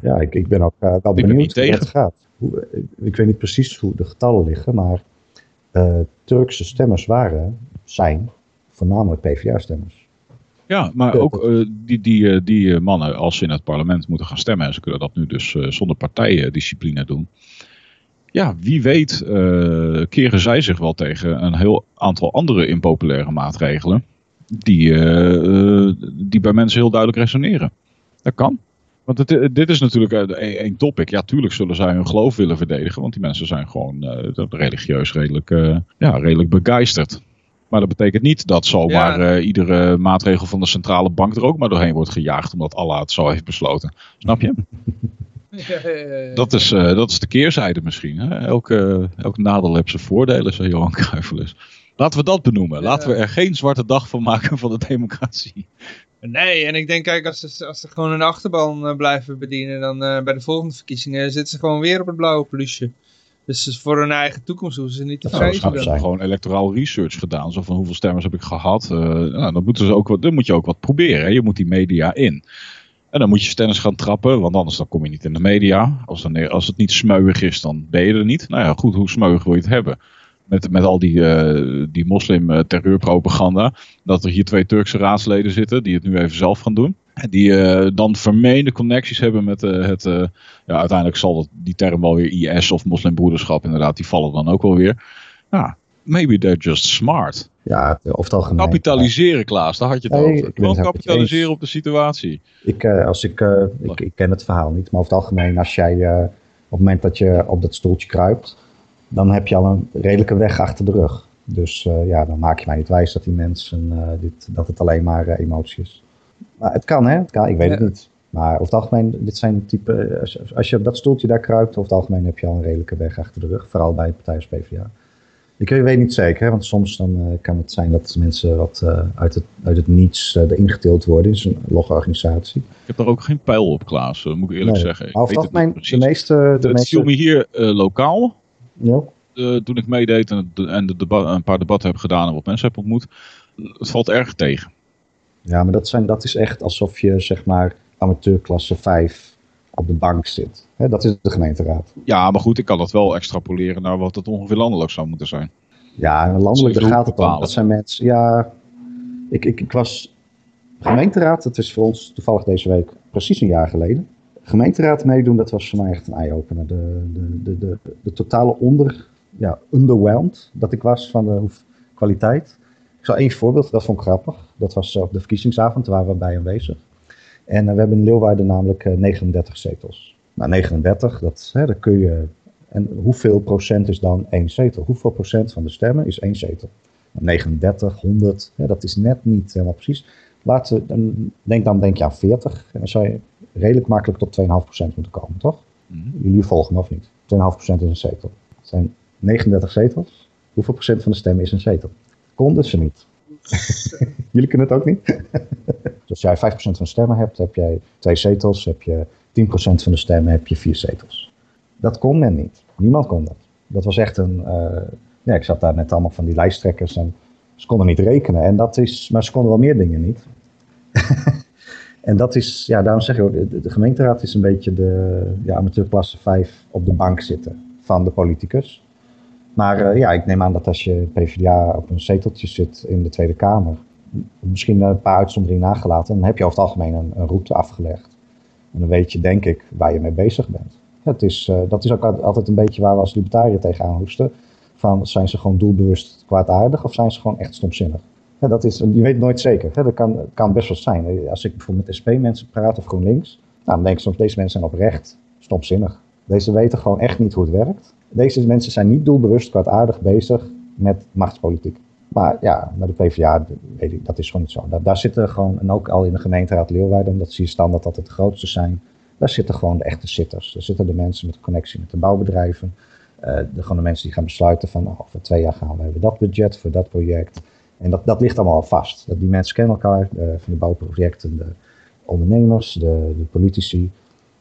Ja, ik, ik ben ook eh, wel ben benieuwd hoe tegen. het gaat. Hoe, ik weet niet precies hoe de getallen liggen, maar eh, Turkse stemmers waren, zijn voornamelijk PvdA-stemmers. Ja, maar ook eh, die, die, die mannen, als ze in het parlement moeten gaan stemmen, en ze kunnen dat nu dus zonder partijendiscipline doen. Ja, wie weet keren zij zich wel tegen een heel aantal andere impopulaire maatregelen. Die, die bij mensen heel duidelijk resoneren. Dat kan. Want het, eh, dit is natuurlijk eh, een één topic. Ja, tuurlijk zullen zij hun geloof willen verdedigen. Want die mensen zijn gewoon eh, religieus redelijk, eh, ja, redelijk begeisterd. Maar dat betekent niet dat zomaar Ja. eh, iedere maatregel van de centrale bank er ook maar doorheen wordt gejaagd. Omdat Allah het zo heeft besloten. Snap je? Dat is, eh, dat is de keerzijde misschien. Hè? Elke, elke nadeel heeft zijn voordelen, zei Johan Cruijffels. Laten we dat benoemen. Laten we er geen zwarte dag van maken van de democratie. Nee, en ik denk, kijk, als ze, als ze gewoon een achterban eh, blijven bedienen, dan eh, bij de volgende verkiezingen zitten ze gewoon weer op het blauwe plusje. Dus ze- voor hun eigen toekomst hoeven ze niet te vrezen. snap dan. zijn. Gewoon electoraal research gedaan. Zo van hoeveel stemmers heb ik gehad. Eh, nou, dan, moeten ze ook wat, dan moet je ook wat proberen. Hè? Je moet die media in. En dan moet je stennis gaan trappen, want anders dan kom je niet in de media. Als, dan, als het niet smeuig is, dan ben je er niet. Nou ja, goed, hoe smeuig wil je het hebben? Met, met al die, eh, die moslim-terreurpropaganda. Dat er hier twee Turkse raadsleden zitten, die het nu even zelf gaan doen. En die eh, dan vermeende connecties hebben met eh, het... eh, ja, uiteindelijk zal dat, die term wel weer IS of moslimbroederschap inderdaad, die vallen dan ook wel weer. Ja, maybe they're just smart. Ja, over het algemeen. Kapitaliseren, Klaas, daar had je het Nee, over. Gewoon kapitaliseren op de situatie. Ik, eh, als ik, eh, ik, ik ken het verhaal niet, maar over het algemeen, als jij eh, op het moment dat je op dat stoeltje kruipt, dan heb je al een redelijke weg achter de rug. Dus eh, ja, dan maak je mij niet wijs dat die mensen, eh, dit, dat het alleen maar eh, emotie is. Maar het kan, hè? Het kan, ik weet het Ja. niet. Maar over het algemeen, dit zijn type, als, als je op dat stoeltje daar kruipt, over het algemeen heb je al een redelijke weg achter de rug. Vooral bij Partij als PvdA. Ik weet niet zeker, hè, want soms dan, eh, kan het zijn dat mensen wat eh, uit, het, uit het niets eh, erin getild worden in zo'n logorganisatie. Ik heb daar ook geen pijl op, Klaas, moet ik eerlijk Nee. zeggen. Ik Maar over weet het het algemeen, de meeste... De het meeste viel me hier eh, lokaal, ja, toen ik meedeed en, de een paar debatten heb gedaan en wat mensen heb ontmoet. Het valt erg tegen. ja, maar dat, zijn, dat is echt alsof je, zeg maar, amateurklasse 5 op de bank zit. Dat is de gemeenteraad. Ja, maar goed, ik kan dat wel extrapoleren naar wat het ongeveer landelijk zou moeten zijn. Ja, landelijk daar gaat het om. Dat zijn mensen, ja... Ik, ik, ik was gemeenteraad, dat is voor ons toevallig deze week precies een jaar geleden. Gemeenteraad meedoen, dat was voor mij echt een eye-opener. De, de, de, de, totale onder, ja, underwhelmed dat ik was van de kwaliteit. Ik zal één voorbeeld, dat vond ik grappig. Dat was eh, op de verkiezingsavond, daar waren we bij aanwezig. En eh, we hebben in Leeuwarden namelijk eh, 39 zetels. Nou, 39, dat, hè, dat kun je... En hoeveel procent is dan één zetel? Hoeveel procent van de stemmen is één zetel? 39, 100, hè, dat is net niet helemaal precies. Laten, denk, dan denk je aan 40. En zou je redelijk makkelijk tot 2,5% moeten komen, toch? Mhm. Jullie volgen me of niet? 2,5% is een zetel. Het zijn 39 zetels. Hoeveel procent van de stemmen is een zetel? Konden ze niet. Jullie kunnen het ook niet? dus als jij 5% van de stemmen hebt, heb jij twee zetels. Heb je 10% van de stemmen, heb je vier zetels. Dat kon men niet. Niemand kon dat. Dat was echt een... eh, ja, ik zat daar net allemaal van die lijsttrekkers en ze konden niet rekenen. En dat is, maar ze konden wel meer dingen niet. en dat is, ja, daarom zeg ik ook, de, gemeenteraad is een beetje de ja, amateurklasse 5 op de bank zitten van de politicus. Maar eh, ja, ik neem aan dat als je PvdA op een zeteltje zit in de Tweede Kamer, misschien een paar uitzonderingen nagelaten, dan heb je over het algemeen een, route afgelegd. En dan weet je, denk ik, waar je mee bezig bent. Het is, eh, dat is ook al- altijd een beetje waar we als libertariër tegenaan hoesten. Van, zijn ze gewoon doelbewust kwaadaardig of zijn ze gewoon echt stomzinnig? Ja, dat is, je weet nooit zeker. Hè? Dat kan, kan best wel zijn. Als ik bijvoorbeeld met SP-mensen praat of GroenLinks, nou, dan denk ik soms, deze mensen zijn oprecht stomzinnig. Deze weten gewoon echt niet hoe het werkt. Deze mensen zijn niet doelbewust kwaadaardig bezig met machtspolitiek. Maar ja, met de PvdA, weet ik, dat is gewoon niet zo. Daar, zitten gewoon, en ook al in de gemeenteraad Leeuwarden, dat zie je standaard altijd de grootste zijn. Daar zitten gewoon de echte zitters. Daar zitten de mensen met connectie met de bouwbedrijven. Uh, de, gewoon de mensen die gaan besluiten van over twee jaar gaan we hebben dat budget voor dat project. En dat, dat ligt allemaal al vast. Dat die mensen kennen elkaar, van de bouwprojecten, de ondernemers, de, de politici.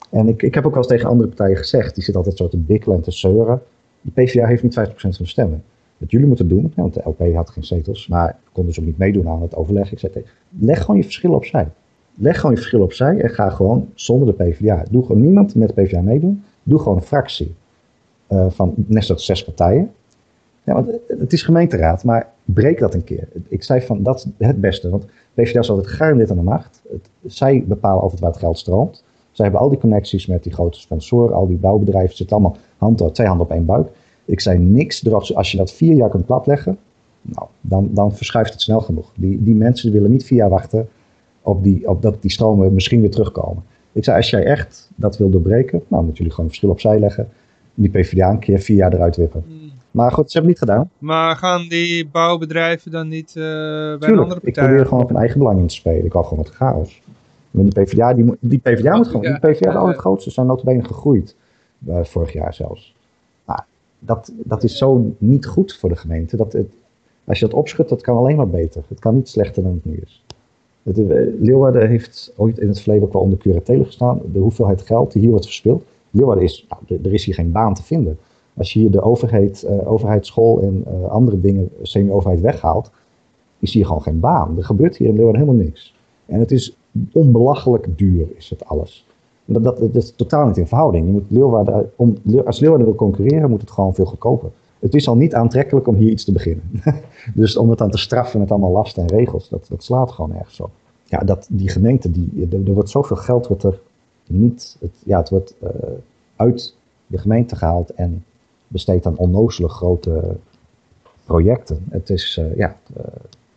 En ik, ik heb ook wel eens tegen andere partijen gezegd, die zitten altijd zo te bikkelen en te zeuren. De PvdA heeft niet 50% van de stemmen. Wat jullie moeten doen, want de LP had geen zetels, maar kon dus ook niet meedoen aan het overleg. Ik zei, leg gewoon je verschillen opzij. Leg gewoon je verschillen opzij en ga gewoon zonder de PvdA. Doe gewoon niemand met de PvdA meedoen. Doe gewoon een fractie uh, van net zoals zes partijen. Ja, want het is gemeenteraad, maar breek dat een keer. Ik zei van, dat is het beste. Want PvdA is altijd garandeerd aan de macht. Zij bepalen altijd waar het geld stroomt. Zij hebben al die connecties met die grote sponsoren, al die bouwbedrijven. zitten allemaal hand, twee handen op één buik. Ik zei niks erop. Als je dat vier jaar kunt platleggen, nou, dan, dan verschuift het snel genoeg. Die, die mensen willen niet vier jaar wachten op, die, op dat die stromen misschien weer terugkomen. Ik zei, als jij echt dat wil doorbreken, nou, moeten jullie gewoon verschil opzij leggen. Die PvdA een keer vier jaar eruit wippen. Maar goed, ze hebben het niet gedaan. Maar gaan die bouwbedrijven dan niet uh, bij een andere partij? ik probeer gewoon op hun eigen belang in te spelen. Ik hou gewoon met chaos. Maar die PvdA, die, die PvdA moet gewoon, die PvdA is al het grootste, zijn notabene gegroeid. Uh, vorig jaar zelfs. Nou, dat, dat is zo niet goed voor de gemeente. Dat het, als je dat opschudt, dat kan alleen maar beter. Het kan niet slechter dan het nu is. Het, uh, Leeuwarden heeft ooit in het verleden ook wel onder curatele gestaan. De hoeveelheid geld die hier wordt verspild. Leeuwarden is, nou, er is hier geen baan te vinden. Als je hier de overheid, uh, overheidsschool en uh, andere dingen, semi-overheid weghaalt, is hier gewoon geen baan. Er gebeurt hier in Leeuwarden helemaal niks. En het is onbelachelijk duur, is het alles. Dat, dat, dat, is totaal niet in verhouding. Je moet Leeuwarden, om, als Leeuwarden wil concurreren, moet het gewoon veel goedkoper. Het is al niet aantrekkelijk om hier iets te beginnen. dus om het dan te straffen met allemaal lasten en regels, dat, dat slaat gewoon ergens op. Ja, dat, die gemeente, die, er, wordt zoveel geld wordt er niet, het, ja, het wordt uit de gemeente gehaald en besteed aan onnozele grote projecten. Het is, uh, ja, uh,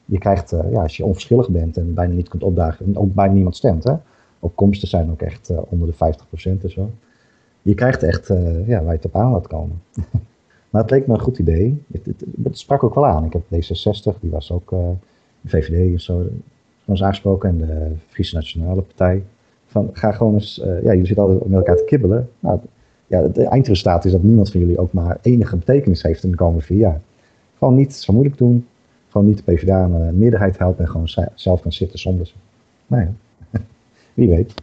je krijgt, uh, ja, als je onverschillig bent en bijna niet kunt opdagen, en ook bijna niemand stemt, hè. Opkomsten zijn ook echt onder de 50% en zo. Je krijgt echt, ja, waar je het op aan laat komen. maar het leek me een goed idee. Het, het, het, sprak ook wel aan. Ik heb D66, die was ook de VVD en zo, ons aangesproken en de Friese Nationale Partij. Van, ga gewoon eens, ja, jullie zitten altijd met elkaar te kibbelen. Nou, ja, het eindresultaat is dat niemand van jullie ook maar enige betekenis heeft in de komende vier jaar. Gewoon niet zo moeilijk doen. Gewoon niet de PvdA aan een meerderheid helpen en gewoon zelf gaan zitten zonder ze. Nou ja, wie weet.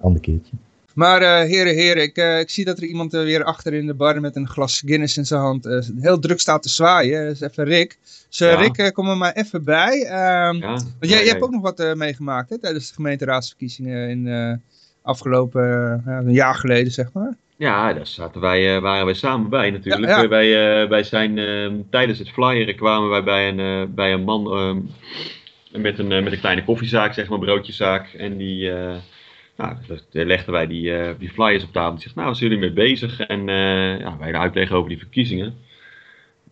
Ander keertje. Maar uh, heren, heren, ik, uh, ik zie dat er iemand uh, weer achter in de bar met een glas Guinness in zijn hand heel druk staat te zwaaien. Dat is even Rick. Dus ja. Rick, kom er maar even bij. Um, ja, want jij, jij hebt ook nog wat meegemaakt hè, tijdens de gemeenteraadsverkiezingen in afgelopen een jaar geleden, zeg maar. Ja, daar zaten wij, uh, waren wij samen bij natuurlijk. Ja, ja. Wij, uh, wij zijn uh, tijdens het flyeren kwamen wij bij een, bij een man um, met, een, met een kleine koffiezaak, zeg maar, broodjeszaak. En die, nou, daar legden wij die, die flyers op tafel. Die zegt, nou, waar zijn jullie mee bezig? En ja, wij uitleggen over die verkiezingen.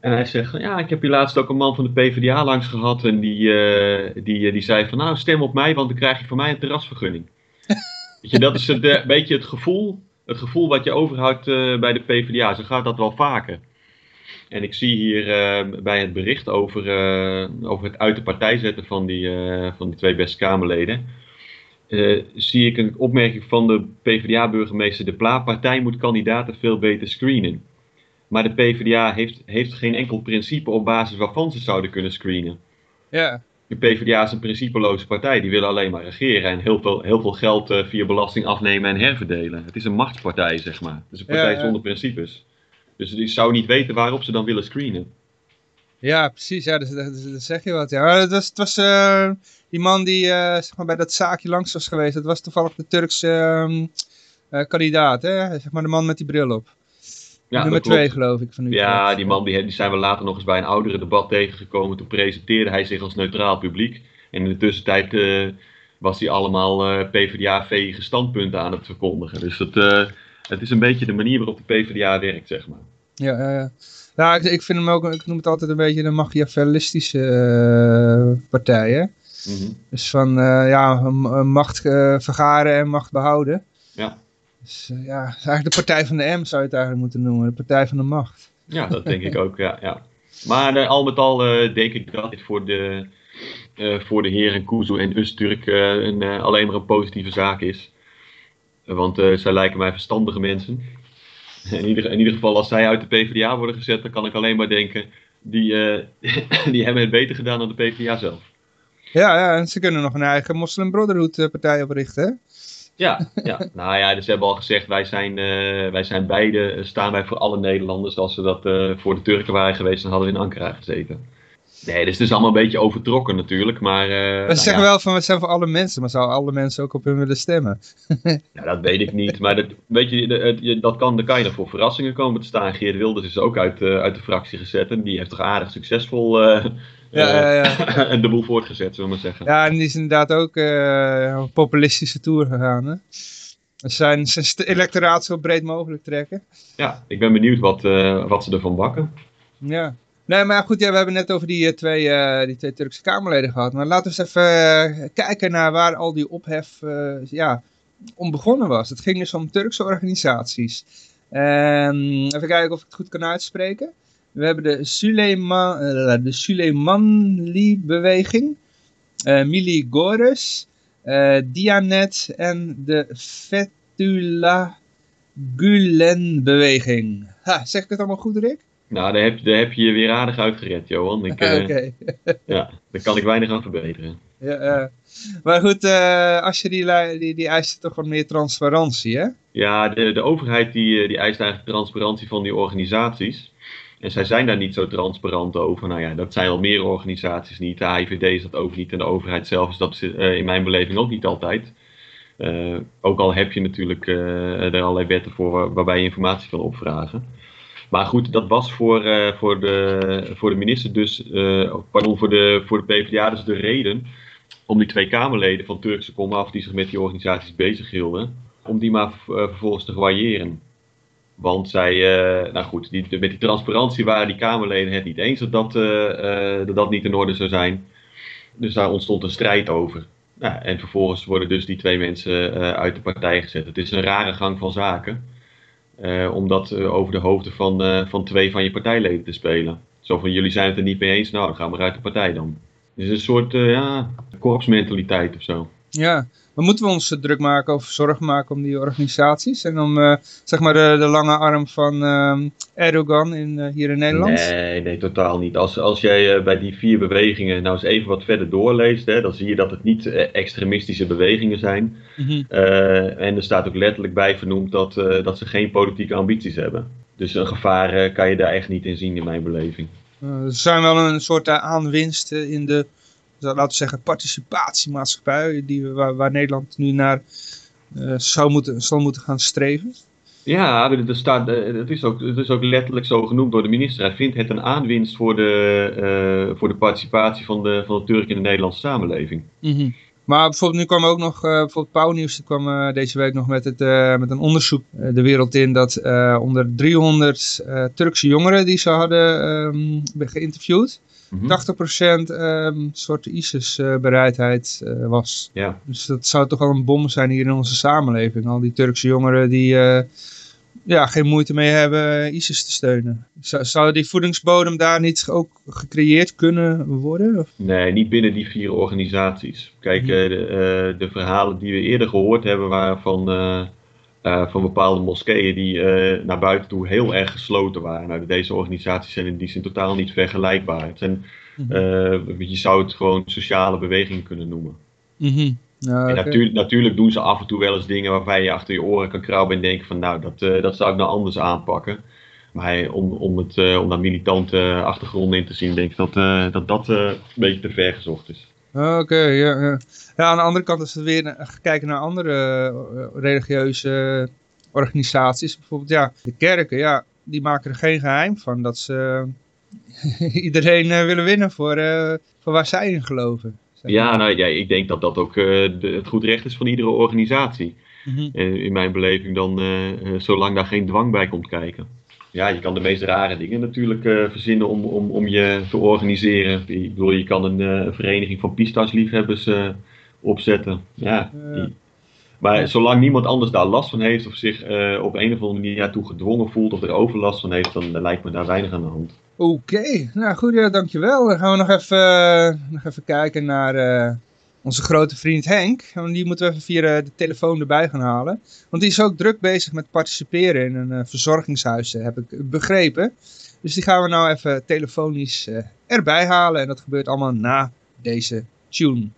En hij zegt, ja, ik heb hier laatst ook een man van de PvdA langs gehad. En die, die, die zei van, nou, stem op mij, want dan krijg je van mij een terrasvergunning. Weet je, dat is een beetje het gevoel het gevoel wat je overhoudt uh, bij de PvdA. Zo gaat dat wel vaker. En ik zie hier uh, bij het bericht over, uh, over het uit de partij zetten van die, van die twee beste Kamerleden. zie ik een opmerking van de PvdA-burgemeester De Pla. Partij moet kandidaten veel beter screenen. Maar de PvdA heeft, heeft geen enkel principe op basis waarvan ze zouden kunnen screenen. Ja. De PvdA is een principeloze partij. Die willen alleen maar regeren en heel veel, heel veel geld uh, via belasting afnemen en herverdelen. Het is een machtspartij, zeg maar. Het is een partij ja, zonder principes. Dus die zou niet weten waarop ze dan willen screenen. Ja, precies. Ja, dat, dat, dat zeg je wat. Ja. Het was, het was uh, die man die uh, zeg maar bij dat zaakje langs was geweest. Dat was toevallig de Turkse ehm, kandidaat. Hè? Zeg maar de man met die bril op. Ja, Nummer twee geloof ik van u. Ja, die man die, die zijn we later nog eens bij een oudere debat tegengekomen. Toen presenteerde hij zich als neutraal publiek. En in de tussentijd uh, was hij allemaal uh, PvdA-vege standpunten aan het verkondigen. Dus dat, uh, het is een beetje de manier waarop de PvdA werkt, zeg maar. Ja, ja, ja. Nou, ik, ik vind hem ook, ik noem het altijd een beetje een machiavellistische partij, hè. Mm -hmm. Dus van, ja, macht vergaren en macht behouden. Ja. Dus uh, ja, het is eigenlijk de partij van de M zou je het eigenlijk moeten noemen. De partij van de macht. Ja, dat denk ik ook, ja. ja. Maar uh, al met al uh, denk ik dat dit voor de, voor de heren Kuzu en Usturk een, alleen maar een positieve zaak is. Want zij lijken mij verstandige mensen. In ieder, in ieder geval, als zij uit de PvdA worden gezet, dan kan ik alleen maar denken, die, die hebben het beter gedaan dan de PvdA zelf. Ja, ja, en ze kunnen nog een eigen Muslim Brotherhood partij oprichten? Ja, ja, nou ja, dus ze hebben al gezegd, wij zijn, uh, wij zijn beide, staan wij voor alle Nederlanders. Als ze dat uh, voor de Turken waren geweest, dan hadden we in Ankara gezeten. Nee, dus het is allemaal een beetje overtrokken natuurlijk, maar... We nou, zeggen ja. wel van, we zijn voor alle mensen, maar zouden alle mensen ook op hun willen stemmen? ja, dat weet ik niet, maar dat, weet je, dat kan, dan kan je er voor verrassingen komen te staan. Geert Wilders is ook uit, uit de fractie gezet en die heeft toch aardig succesvol ja, ja, ja. de boel voortgezet, zullen we maar zeggen. Ja, en die is inderdaad ook uh, een populistische tour gegaan, hè? Zijn, zijn electoraat zo breed mogelijk trekken. Ja, ik ben benieuwd wat, uh, wat ze ervan bakken. Ja. Nee, maar goed, ja, we hebben net over die, twee, uh, die twee Turkse Kamerleden gehad. Maar laten we eens even kijken naar waar al die ophef ja, om begonnen was. Het ging dus om Turkse organisaties. En even kijken of ik het goed kan uitspreken. We hebben de, Suleiman, de Suleimanli-beweging, Mili Gores, Dianet en de Fethullah Gulen-beweging. Zeg ik het allemaal goed, Rick? Nou, daar heb, daar heb je je weer aardig uitgered, Johan. Ik, uh, okay. ja, daar kan ik weinig aan verbeteren. Ja, maar goed, als je die, die, die eist toch wat meer transparantie, hè? Ja, de, de overheid die, die eist eigenlijk transparantie van die organisaties. En zij zijn daar niet zo transparant over. Nou ja, dat zijn al meer organisaties niet. De AIVD is dat ook niet. En de overheid zelf is dat in mijn beleving ook niet altijd. ook al heb je natuurlijk er allerlei wetten voor waarbij je informatie kan opvragen. Maar goed, dat was voor, voor, de, voor de minister dus, uh, pardon, voor de, voor de PvdA dus de reden om die twee Kamerleden van Turkse komaf die zich met die organisaties bezighielden, om die maar vervolgens te variëren. Want zij, uh, nou goed, die, met die transparantie waren die Kamerleden het niet eens dat dat, dat dat niet in orde zou zijn. Dus daar ontstond een strijd over. Nou, en vervolgens worden dus die twee mensen uit de partij gezet. Het is een rare gang van zaken. Om dat over de hoofden van, van twee van je partijleden te spelen. Zo van jullie zijn het er niet mee eens, nou dan gaan we uit de partij dan. Het is een soort ja, korpsmentaliteit of zo. Ja, maar moeten we ons druk maken of zorgen maken om die organisaties? En om zeg maar de, de, lange arm van ehm, Erdogan in, hier in Nederland? Nee, nee, totaal niet. Als, als jij bij die vier bewegingen nou eens even wat verder doorleest, hè, dan zie je dat het niet extremistische bewegingen zijn. Mm -hmm. en er staat ook letterlijk bij vernoemd dat, dat ze geen politieke ambities hebben. Dus een gevaar kan je daar echt niet in zien in mijn beleving. er zijn wel een soort aanwinst in de laten we zeggen, participatiemaatschappij die, waar, waar Nederland nu naar uh, zou moeten, zal moeten gaan streven? Ja, er staat, het, is ook, het is ook letterlijk zo genoemd door de minister. Hij vindt het een aanwinst voor de, uh, voor de participatie van de, van de Turken in de Nederlandse samenleving. Mm -hmm. Maar bijvoorbeeld nu kwam ook nog, uh, bijvoorbeeld Pauwnieuws kwam uh, deze week nog met, het, uh, met een onderzoek de wereld in dat onder 300 Turkse jongeren die ze hadden um, geïnterviewd, mm -hmm. 80% um, soort ISIS-bereidheid was. Ja. Dus dat zou toch wel een bom zijn hier in onze samenleving. Al die Turkse jongeren die ja, geen moeite mee hebben ISIS te steunen. Zou, zou die voedingsbodem daar niet ook gecreëerd kunnen worden? Of? Nee, niet binnen die vier organisaties. Kijk, de, uh, de, verhalen die we eerder gehoord hebben waren van, uh, van bepaalde moskeeën die naar buiten toe heel erg gesloten waren. Nou, deze organisaties zijn in die zin totaal niet vergelijkbaar. Het zijn, mm -hmm. je zou het gewoon sociale bewegingen kunnen noemen. Mm -hmm. Ja, okay. natuur, natuurlijk doen ze af en toe wel eens dingen waarvan je achter je oren kan krabben en denken van nou, dat, uh, dat zou ik nou anders aanpakken. Maar om, om, het, uh, om daar militante achtergrond in te zien, denk ik dat uh, dat, dat een beetje te ver gezocht is. Oké, okay, ja, ja. ja. aan de andere kant is het weer kijken naar andere religieuze organisaties. Bijvoorbeeld ja, de kerken, ja, die maken er geen geheim van dat ze iedereen willen winnen voor, voor waar zij in geloven. Ja, nou, ja, ik denk dat dat ook de, het goed recht is van iedere organisatie. Mm -hmm. uh, in mijn beleving dan, uh, zolang daar geen dwang bij komt kijken. Ja, je kan de meest rare dingen natuurlijk verzinnen om, om, om je te organiseren. Ik bedoel, je kan een, vereniging van pistasliefhebbers opzetten. Ja, die, maar zolang niemand anders daar last van heeft of zich op een of andere manier daartoe gedwongen voelt of er overlast van heeft, dan lijkt me daar weinig aan de hand. Oké, nou goed, ja, dankjewel. Dan gaan we nog even, uh, nog even kijken naar uh, onze grote vriend Henk. En die moeten we even via de telefoon erbij gaan halen. Want die is ook druk bezig met participeren in een verzorgingshuis, heb ik begrepen. Dus die gaan we nou even telefonisch erbij halen. En dat gebeurt allemaal na deze tune.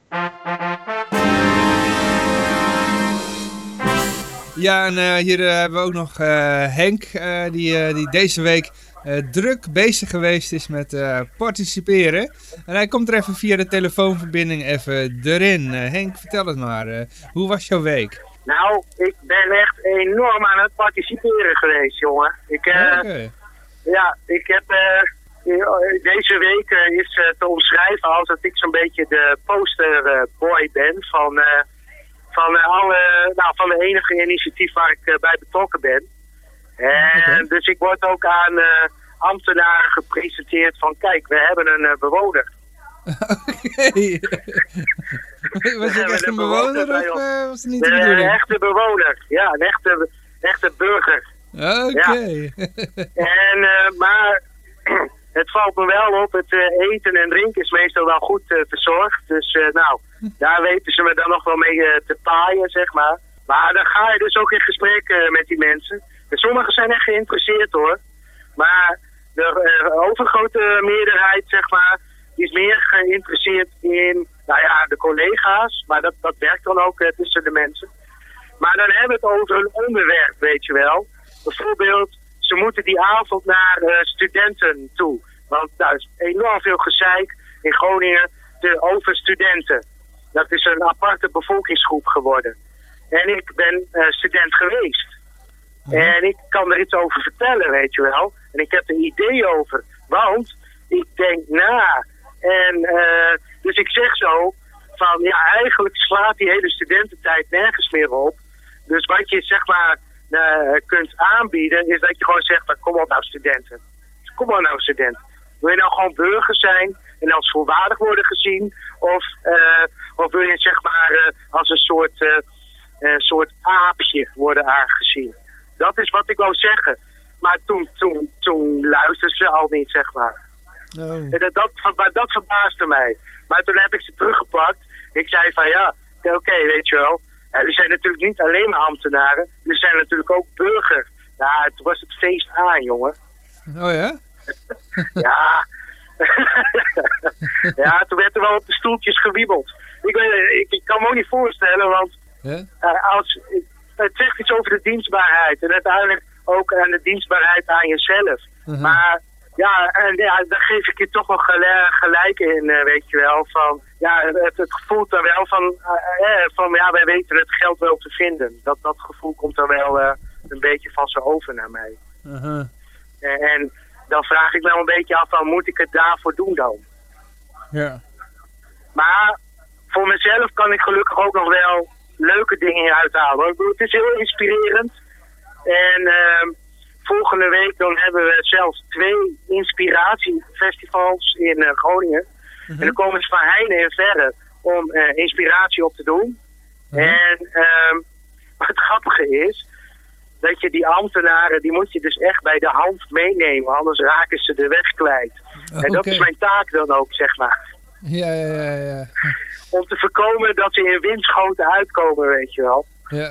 Ja, en hier hebben we ook nog uh, Henk, die, die deze week druk bezig geweest is met participeren. En hij komt er even via de telefoonverbinding even erin. Henk, vertel het maar. hoe was jouw week? Nou, ik ben echt enorm aan het participeren geweest, jongen. Ik, okay. Ja, ik heb deze week is te omschrijven als dat ik zo'n beetje de posterboy ben van van, eh, alle, nou, van de enige initiatief waar ik eh, bij betrokken ben. En Dus ik word ook aan eh, ambtenaren gepresenteerd van kijk, we hebben een bewoner. Oké. was het echt een bewoner, of was het niet de? Een echte bewoner, ja, een echte, echte burger. Oké. En, maar het valt me wel op, het eten en drinken is meestal wel goed verzorgd. Dus nou, daar weten ze me dan nog wel mee eh, te paaien, zeg maar. Maar dan ga je dus ook in gesprek eh, met die mensen. En sommigen zijn echt geïnteresseerd hoor. Maar de uh, overgrote meerderheid, zeg maar, is meer geïnteresseerd in, nou ja, de collega's. Maar dat, dat werkt dan ook tussen de mensen. Maar dan hebben we het over een onderwerp, weet je wel. Bijvoorbeeld, ze moeten die avond naar studenten toe. Want daar is enorm veel gezeik in Groningen over studenten. Dat is een aparte bevolkingsgroep geworden. En ik ben student geweest. En ik kan er iets over vertellen, weet je wel. En ik heb er idee over. Want ik denk na. En uh, dus ik zeg zo van ja, eigenlijk slaat die hele studententijd nergens meer op. Dus wat je zeg maar uh, kunt aanbieden is dat je gewoon zegt van kom op nou studenten. Kom op nou studenten. Wil je nou gewoon burger zijn en als volwaardig worden gezien? Of, uh, of wil je zeg maar als een soort, soort aapje worden aangezien? Dat is wat ik wou zeggen. Maar toen, toen, toen luisterden ze al niet, zeg maar. Oh. Dat, dat, dat verbaasde mij. Maar toen heb ik ze teruggepakt. Ik zei van ja, oké, weet je wel. Er zijn natuurlijk niet alleen maar ambtenaren. Er zijn natuurlijk ook burgers. Ja, toen was het feest aan, jongen. Oh ja? ja. ja, toen werd er wel op de stoeltjes gewiebeld. Ik, ik, ik kan me ook niet voorstellen, want uh, als, het zegt iets over de dienstbaarheid. En uiteindelijk ook aan de dienstbaarheid aan jezelf. Uh-huh. Maar ja, en, ja, daar geef ik je toch wel gelijk in, uh, weet je wel. Van, ja, het, het gevoel dan wel van, uh, van, ja, wij weten het geld wel te vinden. Dat, dat gevoel komt dan wel een beetje van ze over naar mij. Uh-huh. en dan vraag ik me wel een beetje af van, moet ik het daarvoor doen dan? Ja. Maar voor mezelf kan ik gelukkig ook nog wel leuke dingen uithalen. Ik bedoel, het is heel inspirerend. En uh, volgende week dan hebben we zelfs twee inspiratiefestivals in uh, Groningen. Mhm. En dan komen ze van Heine en verre om uh, inspiratie op te doen. Mhm. En wat het grappige is, dat je die ambtenaren, die moet je dus echt bij de hand meenemen, anders raken ze de weg kwijt. En dat is mijn taak dan ook, zeg maar. Ja, ja, ja, ja. Om te voorkomen dat ze in windschoten uitkomen, weet je wel. Ja.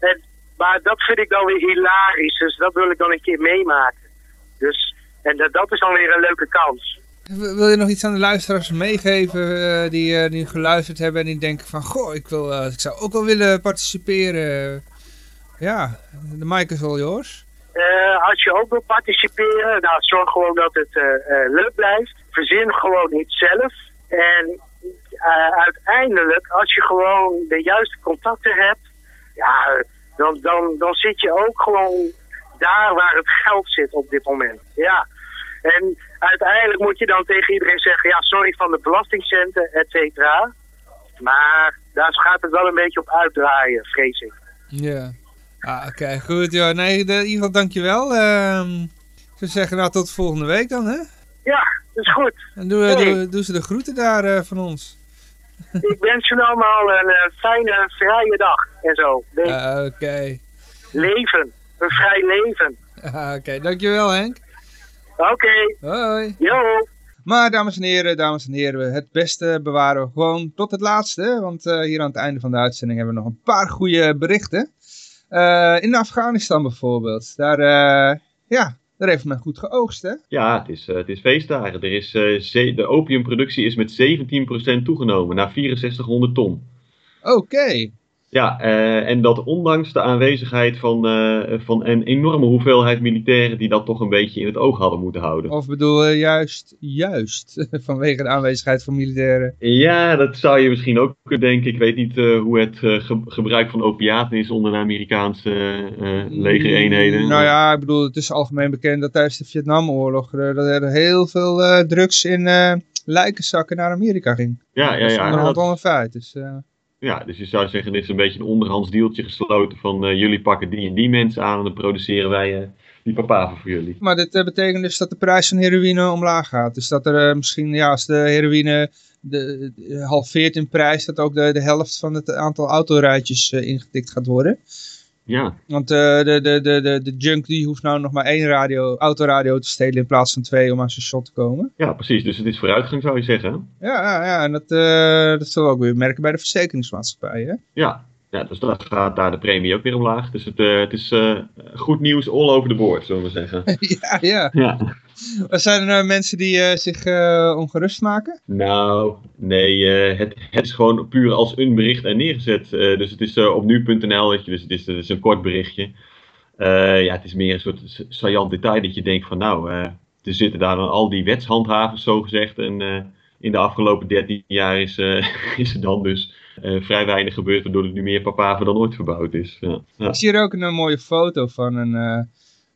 En, maar dat vind ik dan weer hilarisch, dus dat wil ik dan een keer meemaken. Dus, en dat, dat is dan weer een leuke kans. Wil je nog iets aan de luisteraars meegeven uh, die, uh, die geluisterd hebben en die denken van... Goh, ik, wil, uh, ik zou ook wel willen participeren. Ja, de mic is al yours. Als je ook wil participeren, nou, zorg gewoon dat het leuk blijft. Verzin gewoon iets zelf. En uiteindelijk, als je gewoon de juiste contacten hebt, ja, dan, dan, dan zit je ook gewoon daar waar het geld zit op dit moment. Ja. En uiteindelijk moet je dan tegen iedereen zeggen, ja, sorry van de belastingcenten, et cetera. Maar daar gaat het wel een beetje op uitdraaien, vrees ik. Ja. Ah, oké, goed joh. Nee, in ieder geval dankjewel. Uh, ik zou zeggen, nou tot volgende week dan, hè? Ja, is goed. En doe, hey. doe, doe ze de groeten daar uh, van ons. Ik wens jullie allemaal een uh, fijne, vrije dag en zo. Uh, oké. Okay. Leven. Een vrij leven. Ah, oké, okay. dankjewel Henk. Oké. Okay. Hoi. Yo. Maar dames en heren, dames en heren, het beste bewaren we gewoon tot het laatste. Want uh, hier aan het einde van de uitzending hebben we nog een paar goede berichten. In Afghanistan bijvoorbeeld. Daar, ja, daar heeft men goed geoogst, hè? Ja, het is, het is feestdagen. Er is, de opiumproductie is met 17% toegenomen naar 6400 ton. Oké. Ja, uh, en dat ondanks de aanwezigheid van, uh, van een enorme hoeveelheid militairen die dat toch een beetje in het oog hadden moeten houden. Of bedoel je juist, juist, vanwege de aanwezigheid van militairen? Ja, dat zou je misschien ook kunnen denken. Ik weet niet uh, hoe het ge gebruik van opiaten is onder de Amerikaanse legereenheden. Nou ja, ik bedoel, het is algemeen bekend dat tijdens de Vietnamoorlog dat er heel veel drugs in lijkenzakken naar Amerika ging. Ja, ja, ja. Dat is onderhand al een feit, dus... Ja, dus je zou zeggen, dit is een beetje een onderhands deeltje gesloten van uh, jullie pakken die en die mensen aan en dan produceren wij uh, die papaver voor jullie. Maar dit uh, betekent dus dat de prijs van heroïne omlaag gaat. Dus dat er misschien, ja, als de heroïne de, de, halveert in prijs, dat ook de, de helft van het aantal autorijtjes ingetikt gaat worden. Ja. Want uh, de, de, de, de, de junk die hoeft nou nog maar één radio, autoradio te stelen in plaats van twee om aan zijn shot te komen. Ja, precies. Dus het is vooruitgang zou je zeggen. Ja, ja, ja. en dat, uh, dat zullen we ook weer merken bij de verzekeringsmaatschappij. Hè? Ja. Ja, dus dan gaat daar de premie ook weer omlaag. Dus het, uh, het is goed nieuws all over the board, zullen we zeggen. ja, ja. ja. Zijn er mensen die uh, zich ongerust maken? Nou, nee, het, het, is gewoon puur als een bericht er neergezet. dus het is op nu.nl, dus het is, het is een kort berichtje. ja, het is meer een soort saillant detail dat je denkt van nou, er zitten daar dan al die wetshandhavers zo gezegd. En in de afgelopen 13 jaar is, is er dan dus vrij weinig gebeurd, waardoor het nu meer papaver dan ooit verbouwd is. Ja. Ja. Ik zie hier ook een mooie foto van een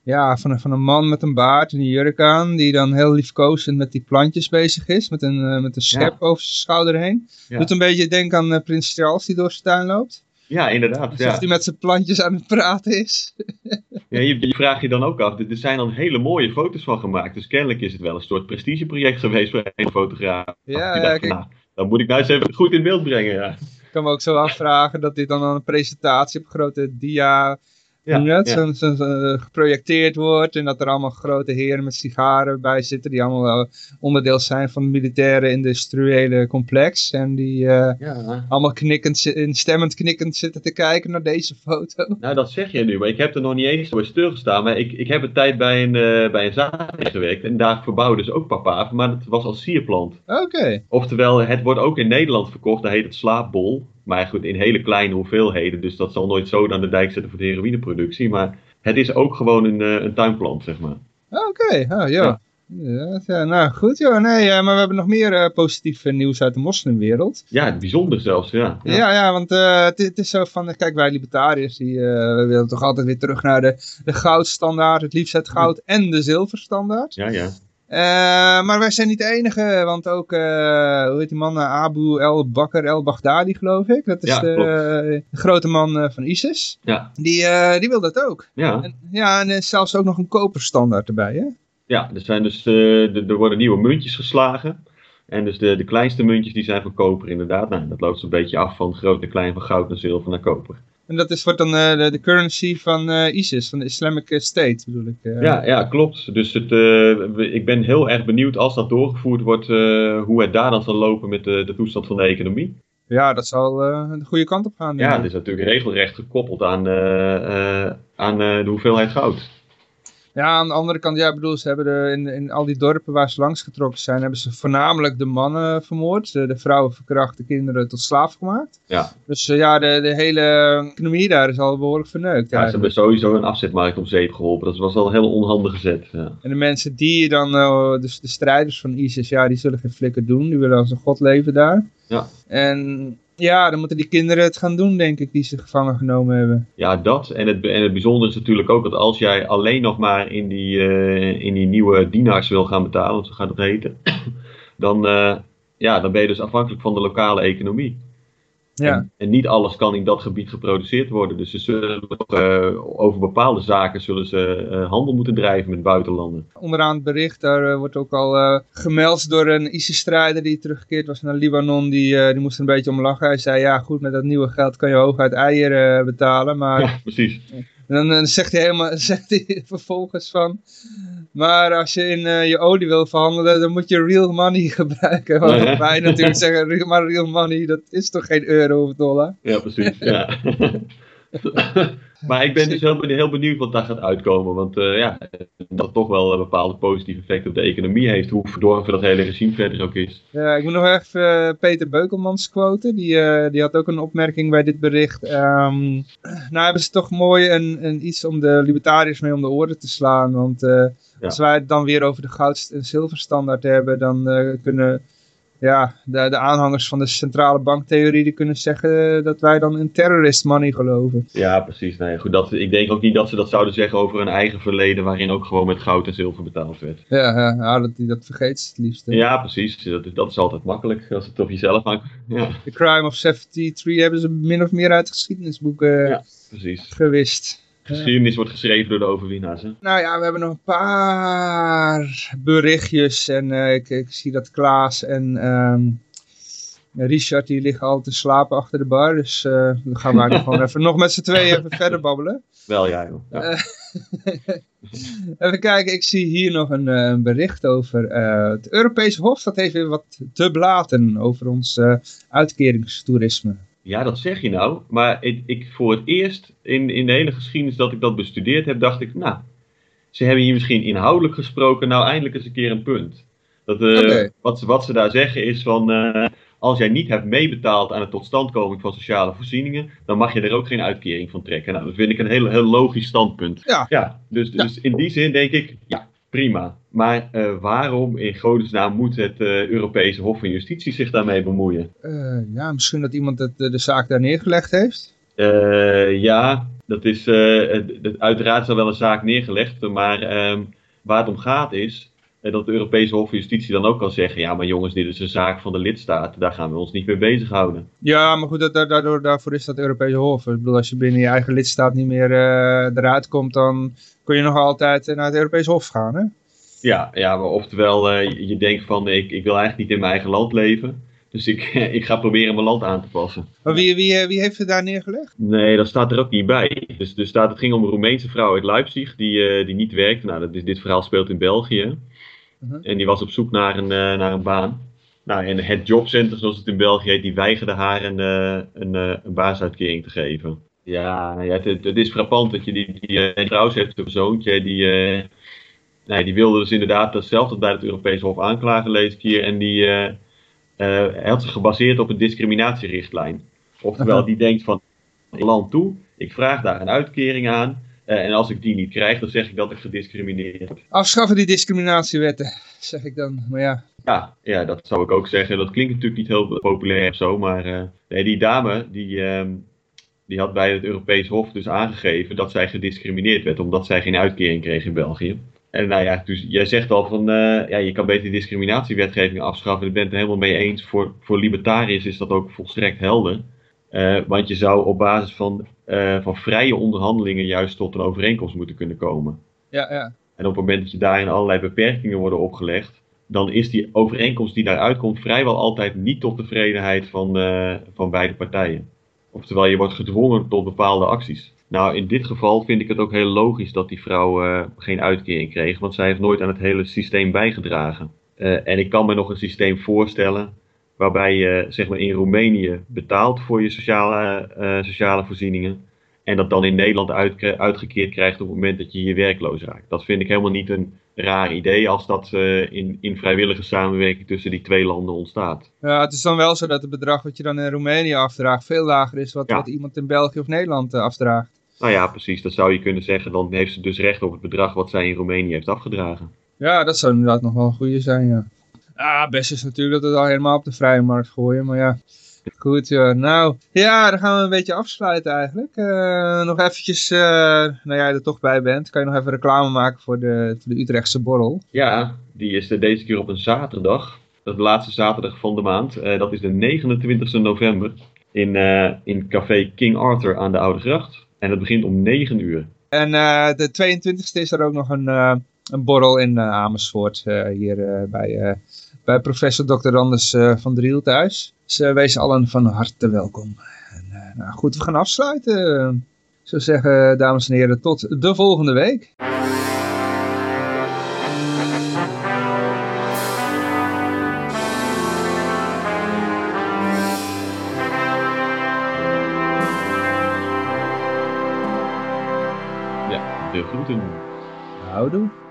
ja, van, een, van een man met een baard en een jurk aan, die dan heel liefkozend met die plantjes bezig is, met een, uh, met een schep ja. over zijn schouder heen. Ja. Doet een beetje denken aan Prins Charles die door zijn tuin loopt. Ja, inderdaad. Alsof ja. hij met zijn plantjes aan het praten is. ja, je, je vraagt je dan ook af, er zijn dan hele mooie foto's van gemaakt, dus kennelijk is het wel een soort prestigeproject geweest voor een fotograaf. Ja, dacht, kijk. Nou, dan moet ik nou eens even goed in beeld brengen, ja. Kan me ook zo afvragen dat dit dan een presentatie op grote dia ja, ja. Zo, geprojecteerd wordt en dat er allemaal grote heren met sigaren bij zitten die allemaal onderdeel zijn van het militaire industriële complex en die uh, ja. allemaal knikkend, stemmend knikkend zitten te kijken naar deze foto. Nou dat zeg je nu, maar ik heb er nog niet eens bij stilgestaan, maar ik, ik heb een tijd bij een, uh, bij een zaadje gewerkt en daar verbouwden ze ook papaver, maar dat was als sierplant. Oké. Okay. Oftewel, het wordt ook in Nederland verkocht, dat heet het slaapbol. Maar goed, in hele kleine hoeveelheden. Dus dat zal nooit zo aan de dijk zetten voor de heroïneproductie. Maar het is ook gewoon een, uh, een tuinplant, zeg maar. Oké, okay. oh, ja. ja. Ja, nou goed joh, nee, uh, maar we hebben nog meer uh, positief nieuws uit de moslimwereld. Ja, bijzonder zelfs, ja. Ja, ja, ja want het, het, is zo van, kijk wij libertariërs, die we willen toch altijd weer terug naar de, de goudstandaard, het liefst het goud en de zilverstandaard. Ja, ja. Uh, maar wij zijn niet de enige, want ook, uh, hoe heet die man, Abu El Bakr El Baghdadi geloof ik. Dat is ja, de, de, grote man uh, van ISIS. Ja. Die, die wil dat ook. Ja. En, ja, en zelfs ook nog een koperstandaard erbij, hè? Ja, er, zijn dus, er worden nieuwe muntjes geslagen. En dus de, de kleinste muntjes die zijn van koper inderdaad. Nou, dat loopt zo'n beetje af van groot en klein, van goud naar zilver naar koper. En dat is, wordt dan uh, de, de, currency van uh, ISIS, van de Islamic State bedoel ik. Uh. Ja, ja, klopt. Dus het, ik ben heel erg benieuwd als dat doorgevoerd wordt, hoe het daar dan zal lopen met de, de toestand van de economie. Ja, dat zal de goede kant op gaan. Ja, het is natuurlijk regelrecht gekoppeld aan, aan de hoeveelheid goud. Ja, aan de andere kant, ja, bedoel, ze hebben de, in, in al die dorpen waar ze langs getrokken zijn, hebben ze voornamelijk de mannen vermoord. De, de vrouwen verkracht, de kinderen tot slaaf gemaakt. Ja. Dus uh, ja, de, de hele economie daar is al behoorlijk verneukt. Ja, ze hebben sowieso een afzetmarkt om zeep geholpen. Dat was al een heel onhandige zet. Ja. En de mensen die dan, uh, dus de strijders van ISIS, ja, die zullen geen flikker doen. Die willen als een god leven daar. Ja. En ja, dan moeten die kinderen het gaan doen, denk ik, die ze gevangen genomen hebben. Ja, dat. En het, en het bijzondere is natuurlijk ook dat als jij alleen nog maar in die, uh, in die nieuwe dienaars wil gaan betalen, zo gaat het heten, dan, uh, ja, dan ben je dus afhankelijk van de lokale economie. Ja. En, en, niet alles kan in dat gebied geproduceerd worden. Dus ze zullen uh, over bepaalde zaken zullen ze uh, handel moeten drijven met buitenlanden. Onderaan het bericht, daar uh, wordt ook al gemeld door een ISIS-strijder die teruggekeerd was naar Libanon. Die, die moest er een beetje om lachen. Hij zei, ja goed, met dat nieuwe geld kan je hooguit eieren betalen. Maar ja, precies. En dan, dan, zegt hij helemaal, zegt hij vervolgens van, Maar als je in je olie wil verhandelen, dan moet je real money gebruiken. Wat wij natuurlijk zeggen, maar real money, dat is toch geen euro of dollar? Ja, precies. Ja. maar ik ben dus heel, heel, benieuwd wat daar gaat uitkomen. Want uh, ja, dat toch wel een bepaalde positieve effect op de economie heeft. Hoe verdorven dat hele regime verder ook is. Ja, ik moet nog even uh, Peter Beukelmans quoten. Die, uh, die had ook een opmerking bij dit bericht. Um, nou hebben ze toch mooi een, een iets om de libertariërs mee om de oren te slaan. Want ja. als wij het dan weer over de goud- en zilverstandaard hebben, dan kunnen ja, de, de aanhangers van de centrale banktheorie die kunnen zeggen dat wij dan in terrorist money geloven. Ja, precies. Nee, goed, dat, ik denk ook niet dat ze dat zouden zeggen over hun eigen verleden, waarin ook gewoon met goud en zilver betaald werd. Ja, ja, dat, dat vergeet ze het liefst. Hè? Ja, precies. Dat, dat is altijd makkelijk als het op jezelf hangt. Ja. The Crime of 73 hebben ze min of meer uit geschiedenisboeken ja, precies. gewist. Geschiedenis wordt geschreven door de overwinnaars. Hè? Nou ja, we hebben nog een paar berichtjes. En uh, ik, ik, zie dat Klaas en um, Richard die liggen al te slapen achter de bar. Dus uh, dan gaan we gewoon even nog met z'n tweeën even verder babbelen. Wel ja joh. Ja. Uh, even kijken, ik zie hier nog een, een bericht over het Europese Hof. Dat heeft weer wat te blaten over ons uitkeringstoerisme. Ja, dat zeg je nou. Maar ik, ik, voor het eerst in, in de hele geschiedenis dat ik dat bestudeerd heb, dacht ik, nou, ze hebben hier misschien inhoudelijk gesproken, nou eindelijk eens een keer een punt. Dat, uh, okay. wat, ze, wat ze daar zeggen is van, uh, als jij niet hebt meebetaald aan de totstandkoming van sociale voorzieningen, dan mag je er ook geen uitkering van trekken. Nou, dat vind ik een heel, heel logisch standpunt. Ja. ja dus, dus in die zin denk ik, ja, prima. Maar uh, waarom in godesnaam moet het uh, Europese Hof van Justitie zich daarmee bemoeien? Uh, ja, misschien dat iemand het, de zaak daar neergelegd heeft? ja, dat is het, uiteraard is er wel een zaak neergelegd. Maar um, waar het om gaat is dat het Europese Hof van Justitie dan ook kan zeggen... ja, maar jongens, dit is een zaak van de lidstaten. Daar gaan we ons niet mee bezighouden. Ja, maar goed, dat, daardoor, daarvoor is dat Europese Hof. Ik bedoel, als je binnen je eigen lidstaat niet meer eruit komt... dan kun je nog altijd naar het Europese Hof gaan, hè? Ja, ja maar oftewel, uh, je denkt van ik, ik wil eigenlijk niet in mijn eigen land leven. Dus ik, ik ga proberen mijn land aan te passen. Maar wie, wie, wie heeft het daar neergelegd? Nee, dat staat er ook niet bij. Dus, dus staat, het ging om een Roemeense vrouw uit Leipzig die, uh, die niet werkte. Nou, dat is, dit verhaal speelt in België. -huh. En die was op zoek naar een, uh, naar een baan. Nou, en het jobcenter, zoals het in België heet, die weigerde haar een, een, een baasuitkering te geven. Ja, ja het, het, is frappant dat je die, die, vrouw heeft, een zoontje, die nee, die wilde dus inderdaad datzelfde bij het Europese Hof aanklagen, lees ik hier. En die uh, uh, had zich gebaseerd op een discriminatierichtlijn. Oftewel, die denkt van land toe, ik vraag daar een uitkering aan. Uh, en als ik die niet krijg, dan zeg ik dat ik gediscrimineerd heb. Afschaffen die discriminatiewetten, zeg ik dan. Maar ja. Ja, ja, dat zou ik ook zeggen. Dat klinkt natuurlijk niet heel populair of zo. Maar nee, die dame, die, uh, die had bij het Europees Hof dus aangegeven dat zij gediscrimineerd werd. Omdat zij geen uitkering kreeg in België. En nou ja, dus jij zegt al van, uh, ja, je kan beter discriminatiewetgeving afschaffen. Ik ben het er helemaal mee eens. Voor, voor libertariërs is dat ook volstrekt helder. Uh, want je zou op basis van, uh, van vrije onderhandelingen juist tot een overeenkomst moeten kunnen komen. Ja, ja. En op het moment dat je daarin allerlei beperkingen worden opgelegd, dan is die overeenkomst die daaruit komt vrijwel altijd niet tot tevredenheid van, van beide partijen. Oftewel, je wordt gedwongen tot bepaalde acties. Nou, in dit geval vind ik het ook heel logisch dat die vrouw uh, geen uitkering kreeg, want zij heeft nooit aan het hele systeem bijgedragen. Uh, en ik kan me nog een systeem voorstellen waarbij je zeg maar in Roemenië betaalt voor je sociale, uh, sociale voorzieningen en dat dan in Nederland uit, uitgekeerd krijgt op het moment dat je hier werkloos raakt. Dat vind ik helemaal niet een raar idee als dat in, in vrijwillige samenwerking tussen die twee landen ontstaat. Ja, het is dan wel zo dat het bedrag wat je dan in Roemenië afdraagt veel lager is wat, ja. wat iemand in België of Nederland afdraagt. Nou ja, precies. Dat zou je kunnen zeggen. Dan heeft ze dus recht op het bedrag wat zij in Roemenië heeft afgedragen. Ja, dat zou inderdaad nog wel een goede zijn, ja. Ah, best is natuurlijk dat we het al helemaal op de vrije markt gooien, maar ja. Goed, ja. Nou, ja, dan gaan we een beetje afsluiten eigenlijk. Uh, nog eventjes, uh, nou jij er toch bij bent, kan je nog even reclame maken voor de, voor de Utrechtse borrel. Ja, die is deze keer op een zaterdag. Dat is de laatste zaterdag van de maand. Uh, dat is de 29 november in, in café King Arthur aan de Oude Gracht. En het begint om 9 uur. En de 22e is er ook nog een, een borrel in Amersfoort. hier bij, bij professor Dr. Anders eh, van Driel thuis. Ze wezen allen van harte welkom. En, eh, nou goed, we gaan afsluiten. Zo zou zeggen, dames en heren, tot de volgende week. Ja, de groeten. Houdoe.